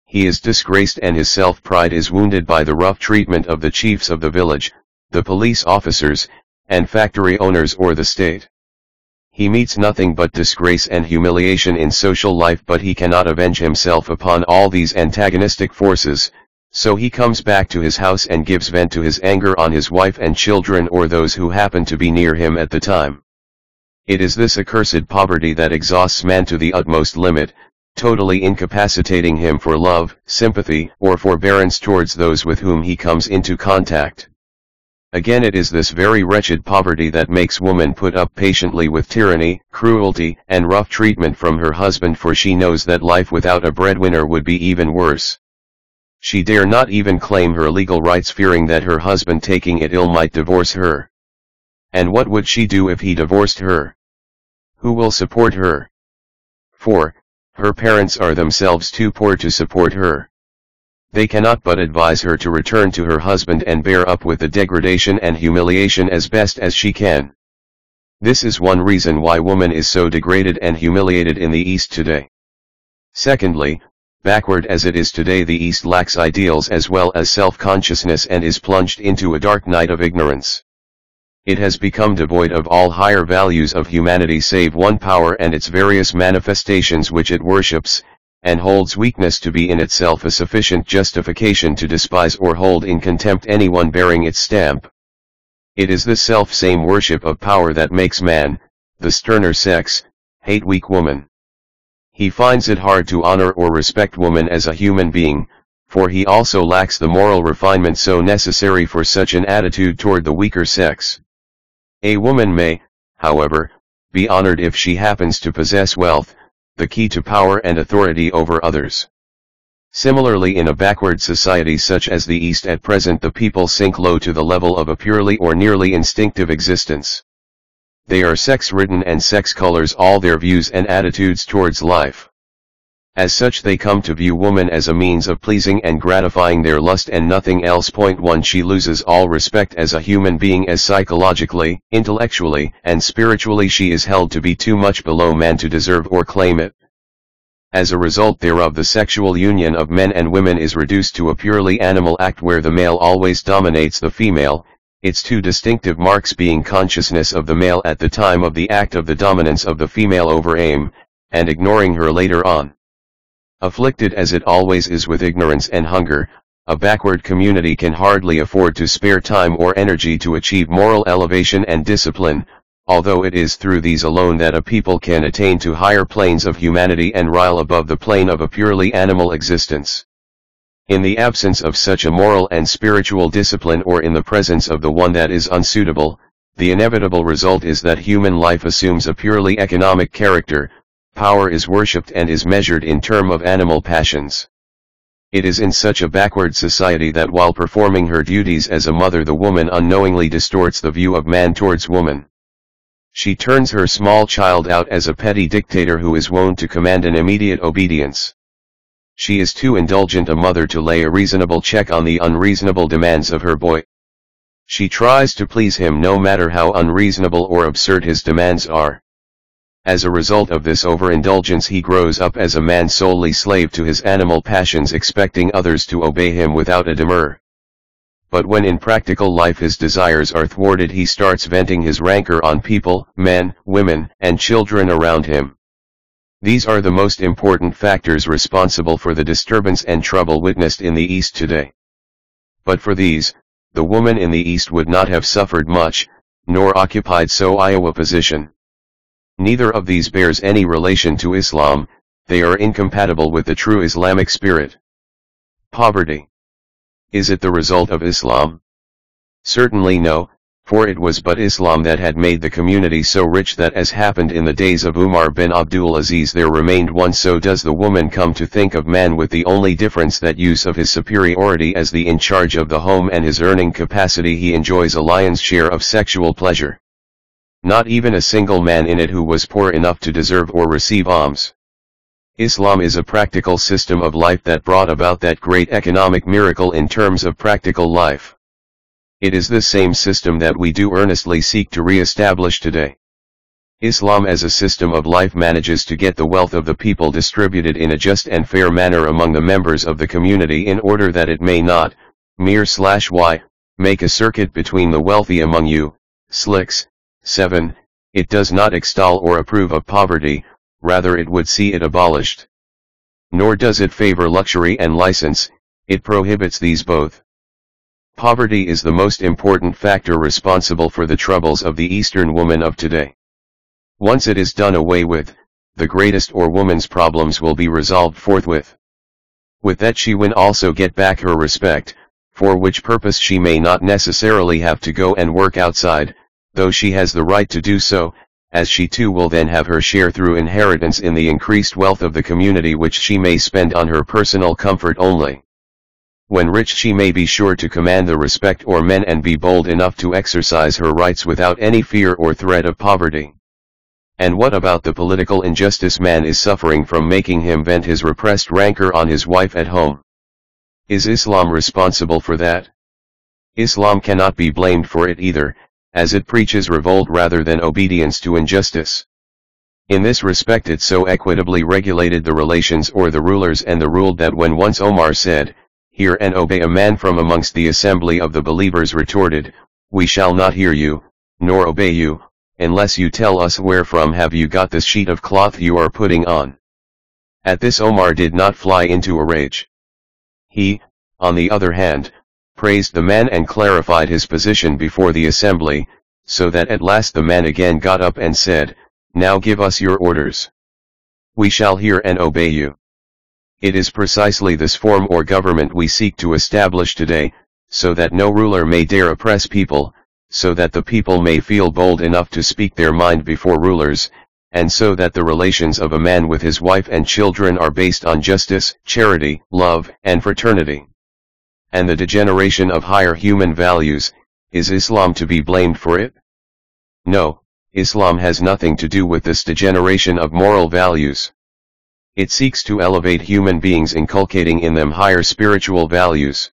He is disgraced and his self-pride is wounded by the rough treatment of the chiefs of the village, the police officers, and factory owners or the state. He meets nothing but disgrace and humiliation in social life but he cannot avenge himself upon all these antagonistic forces, so he comes back to his house and gives vent to his anger on his wife and children or those who happen to be near him at the time. It is this accursed poverty that exhausts man to the utmost limit, totally incapacitating him for love, sympathy, or forbearance towards those with whom he comes into contact. Again it is this very wretched poverty that makes woman put up patiently with tyranny, cruelty, and rough treatment from her husband for she knows that life without a breadwinner would be even worse. She dare not even claim her legal rights fearing that her husband taking it ill might divorce her. And what would she do if he divorced her? Who will support her? For, her parents are themselves too poor to support her. They cannot but advise her to return to her husband and bear up with the degradation and humiliation as best as she can. This is one reason why woman is so degraded and humiliated in the East today. Secondly, Backward as it is today the East lacks ideals as well as self-consciousness and is plunged into a dark night of ignorance. It has become devoid of all higher values of humanity save one power and its various manifestations which it worships, and holds weakness to be in itself a sufficient justification to despise or hold in contempt anyone bearing its stamp. It is this self-same worship of power that makes man, the sterner sex, hate weak woman. He finds it hard to honor or respect woman as a human being, for he also lacks the moral refinement so necessary for such an attitude toward the weaker sex. A woman may, however, be honored if she happens to possess wealth, the key to power and authority over others. Similarly in a backward society such as the East at present the people sink low to the level of a purely or nearly instinctive existence. They are sex-ridden and sex colors all their views and attitudes towards life. As such they come to view woman as a means of pleasing and gratifying their lust and nothing else. Point 1 She loses all respect as a human being as psychologically, intellectually, and spiritually she is held to be too much below man to deserve or claim it. As a result thereof the sexual union of men and women is reduced to a purely animal act where the male always dominates the female, its two distinctive marks being consciousness of the male at the time of the act of the dominance of the female over aim, and ignoring her later on. Afflicted as it always is with ignorance and hunger, a backward community can hardly afford to spare time or energy to achieve moral elevation and discipline, although it is through these alone that a people can attain to higher planes of humanity and rile above the plane of a purely animal existence. In the absence of such a moral and spiritual discipline or in the presence of the one that is unsuitable, the inevitable result is that human life assumes a purely economic character, power is worshipped and is measured in term of animal passions. It is in such a backward society that while performing her duties as a mother the woman unknowingly distorts the view of man towards woman. She turns her small child out as a petty dictator who is wont to command an immediate obedience. She is too indulgent a mother to lay a reasonable check on the unreasonable demands of her boy. She tries to please him no matter how unreasonable or absurd his demands are. As a result of this overindulgence he grows up as a man solely slave to his animal passions expecting others to obey him without a demur but when in practical life his desires are thwarted he starts venting his rancor on people, men, women, and children around him. These are the most important factors responsible for the disturbance and trouble witnessed in the East today. But for these, the woman in the East would not have suffered much, nor occupied so Iowa position. Neither of these bears any relation to Islam, they are incompatible with the true Islamic spirit. Poverty is it the result of Islam? Certainly no, for it was but Islam that had made the community so rich that as happened in the days of Umar bin Abdul Aziz there remained one so does the woman come to think of man with the only difference that use of his superiority as the in charge of the home and his earning capacity he enjoys a lion's share of sexual pleasure. Not even a single man in it who was poor enough to deserve or receive alms. Islam is a practical system of life that brought about that great economic miracle in terms of practical life. It is this same system that we do earnestly seek to re-establish today. Islam as a system of life manages to get the wealth of the people distributed in a just and fair manner among the members of the community in order that it may not, mere slash y, make a circuit between the wealthy among you, slicks, 7, it does not extol or approve of poverty, rather it would see it abolished. Nor does it favor luxury and license, it prohibits these both. Poverty is the most important factor responsible for the troubles of the Eastern woman of today. Once it is done away with, the greatest or woman's problems will be resolved forthwith. With that she will also get back her respect, for which purpose she may not necessarily have to go and work outside, though she has the right to do so, as she too will then have her share through inheritance in the increased wealth of the community which she may spend on her personal comfort only. When rich she may be sure to command the respect or men and be bold enough to exercise her rights without any fear or threat of poverty. And what about the political injustice man is suffering from making him vent his repressed rancor on his wife at home? Is Islam responsible for that? Islam cannot be blamed for it either, as it preaches revolt rather than obedience to injustice. In this respect it so equitably regulated the relations or the rulers and the ruled that when once Omar said, Hear and obey a man from amongst the assembly of the believers retorted, We shall not hear you, nor obey you, unless you tell us where from have you got this sheet of cloth you are putting on. At this Omar did not fly into a rage. He, on the other hand, praised the man and clarified his position before the assembly, so that at last the man again got up and said, Now give us your orders. We shall hear and obey you. It is precisely this form or government we seek to establish today, so that no ruler may dare oppress people, so that the people may feel bold enough to speak their mind before rulers, and so that the relations of a man with his wife and children are based on justice, charity, love, and fraternity. And the degeneration of higher human values, is Islam to be blamed for it? No, Islam has nothing to do with this degeneration of moral values. It seeks to elevate human beings inculcating in them higher spiritual values.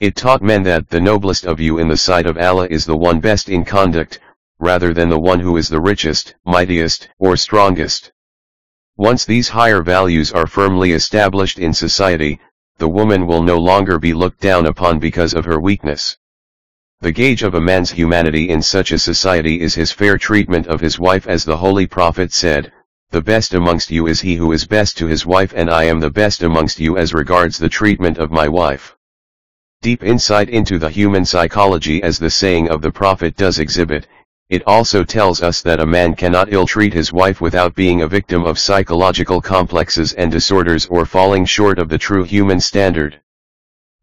It taught men that the noblest of you in the sight of Allah is the one best in conduct, rather than the one who is the richest, mightiest, or strongest. Once these higher values are firmly established in society, the woman will no longer be looked down upon because of her weakness. The gauge of a man's humanity in such a society is his fair treatment of his wife as the Holy Prophet said, the best amongst you is he who is best to his wife and I am the best amongst you as regards the treatment of my wife. Deep insight into the human psychology as the saying of the prophet does exhibit, it also tells us that a man cannot ill-treat his wife without being a victim of psychological complexes and disorders or falling short of the true human standard.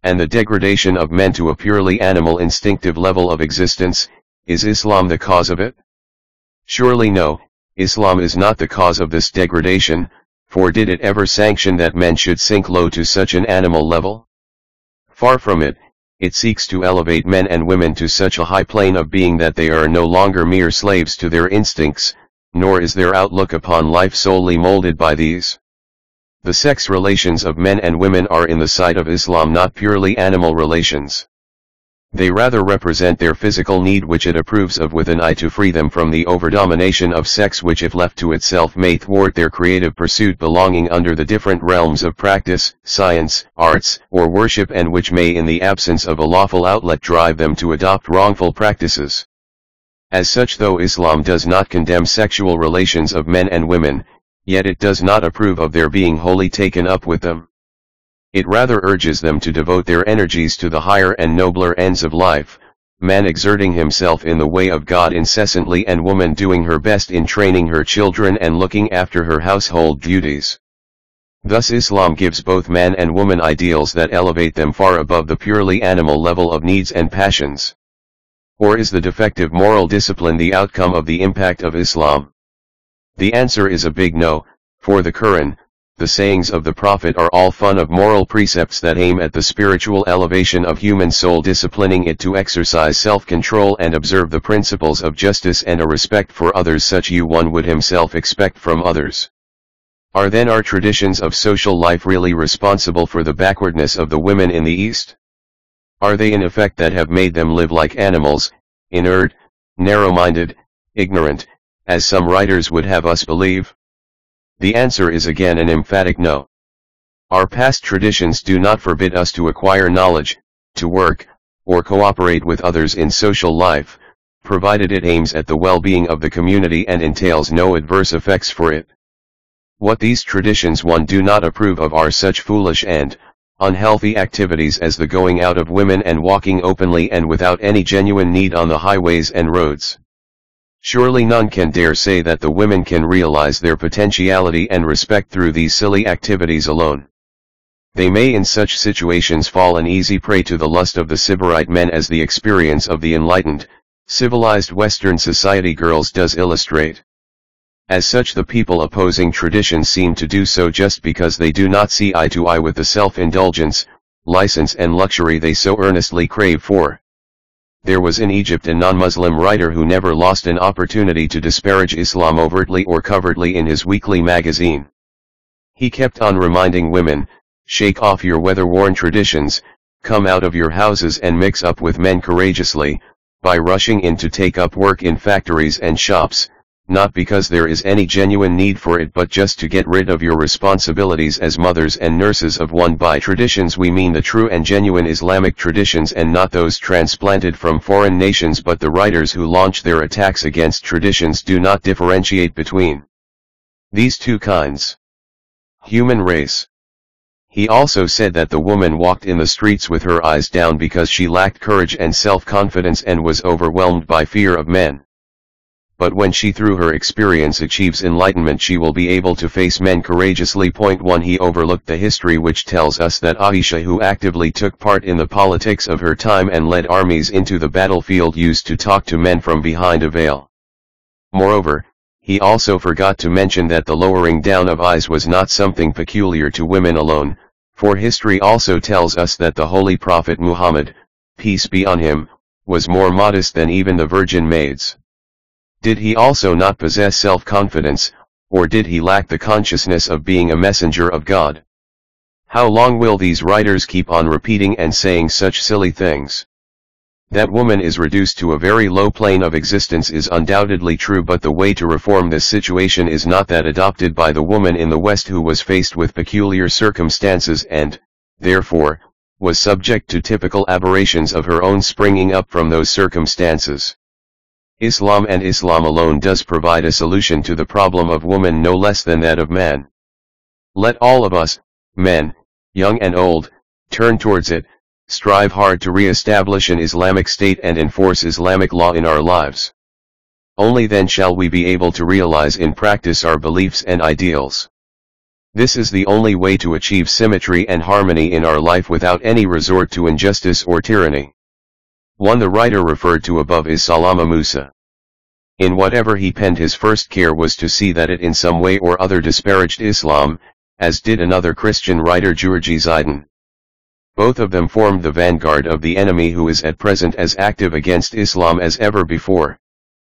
And the degradation of men to a purely animal instinctive level of existence, is Islam the cause of it? Surely no, Islam is not the cause of this degradation, for did it ever sanction that men should sink low to such an animal level? Far from it, it seeks to elevate men and women to such a high plane of being that they are no longer mere slaves to their instincts, nor is their outlook upon life solely molded by these. The sex relations of men and women are in the sight of Islam not purely animal relations. They rather represent their physical need which it approves of with an eye to free them from the overdomination of sex which if left to itself may thwart their creative pursuit belonging under the different realms of practice, science, arts, or worship and which may in the absence of a lawful outlet drive them to adopt wrongful practices. As such though Islam does not condemn sexual relations of men and women, yet it does not approve of their being wholly taken up with them. It rather urges them to devote their energies to the higher and nobler ends of life, man exerting himself in the way of God incessantly and woman doing her best in training her children and looking after her household duties. Thus Islam gives both man and woman ideals that elevate them far above the purely animal level of needs and passions. Or is the defective moral discipline the outcome of the impact of Islam? The answer is a big no, for the Quran, the sayings of the prophet are all fun of moral precepts that aim at the spiritual elevation of human soul disciplining it to exercise self-control and observe the principles of justice and a respect for others such you one would himself expect from others. Are then our traditions of social life really responsible for the backwardness of the women in the East? Are they in effect that have made them live like animals, inert, narrow-minded, ignorant, as some writers would have us believe? The answer is again an emphatic no. Our past traditions do not forbid us to acquire knowledge, to work, or cooperate with others in social life, provided it aims at the well-being of the community and entails no adverse effects for it. What these traditions one do not approve of are such foolish and, unhealthy activities as the going out of women and walking openly and without any genuine need on the highways and roads. Surely none can dare say that the women can realize their potentiality and respect through these silly activities alone. They may in such situations fall an easy prey to the lust of the sybarite men as the experience of the enlightened, civilized Western society girls does illustrate. As such the people opposing tradition seem to do so just because they do not see eye to eye with the self-indulgence, license and luxury they so earnestly crave for. There was in Egypt a non-Muslim writer who never lost an opportunity to disparage Islam overtly or covertly in his weekly magazine. He kept on reminding women, shake off your weather-worn traditions, come out of your houses and mix up with men courageously, by rushing in to take up work in factories and shops, not because there is any genuine need for it but just to get rid of your responsibilities as mothers and nurses of one by traditions we mean the true and genuine Islamic traditions and not those transplanted from foreign nations but the writers who launch their attacks against traditions do not differentiate between these two kinds. Human race. He also said that the woman walked in the streets with her eyes down because she lacked courage and self-confidence and was overwhelmed by fear of men but when she through her experience achieves enlightenment she will be able to face men courageously. Point 1 He overlooked the history which tells us that Aisha who actively took part in the politics of her time and led armies into the battlefield used to talk to men from behind a veil. Moreover, he also forgot to mention that the lowering down of eyes was not something peculiar to women alone, for history also tells us that the Holy Prophet Muhammad, peace be on him, was more modest than even the virgin maids. Did he also not possess self-confidence, or did he lack the consciousness of being a messenger of God? How long will these writers keep on repeating and saying such silly things? That woman is reduced to a very low plane of existence is undoubtedly true but the way to reform this situation is not that adopted by the woman in the West who was faced with peculiar circumstances and, therefore, was subject to typical aberrations of her own springing up from those circumstances. Islam and Islam alone does provide a solution to the problem of woman no less than that of man. Let all of us, men, young and old, turn towards it, strive hard to re-establish an Islamic state and enforce Islamic law in our lives. Only then shall we be able to realize in practice our beliefs and ideals. This is the only way to achieve symmetry and harmony in our life without any resort to injustice or tyranny. One the writer referred to above is Salama Musa. In whatever he penned his first care was to see that it in some way or other disparaged Islam, as did another Christian writer Georgi Zaidan. Both of them formed the vanguard of the enemy who is at present as active against Islam as ever before.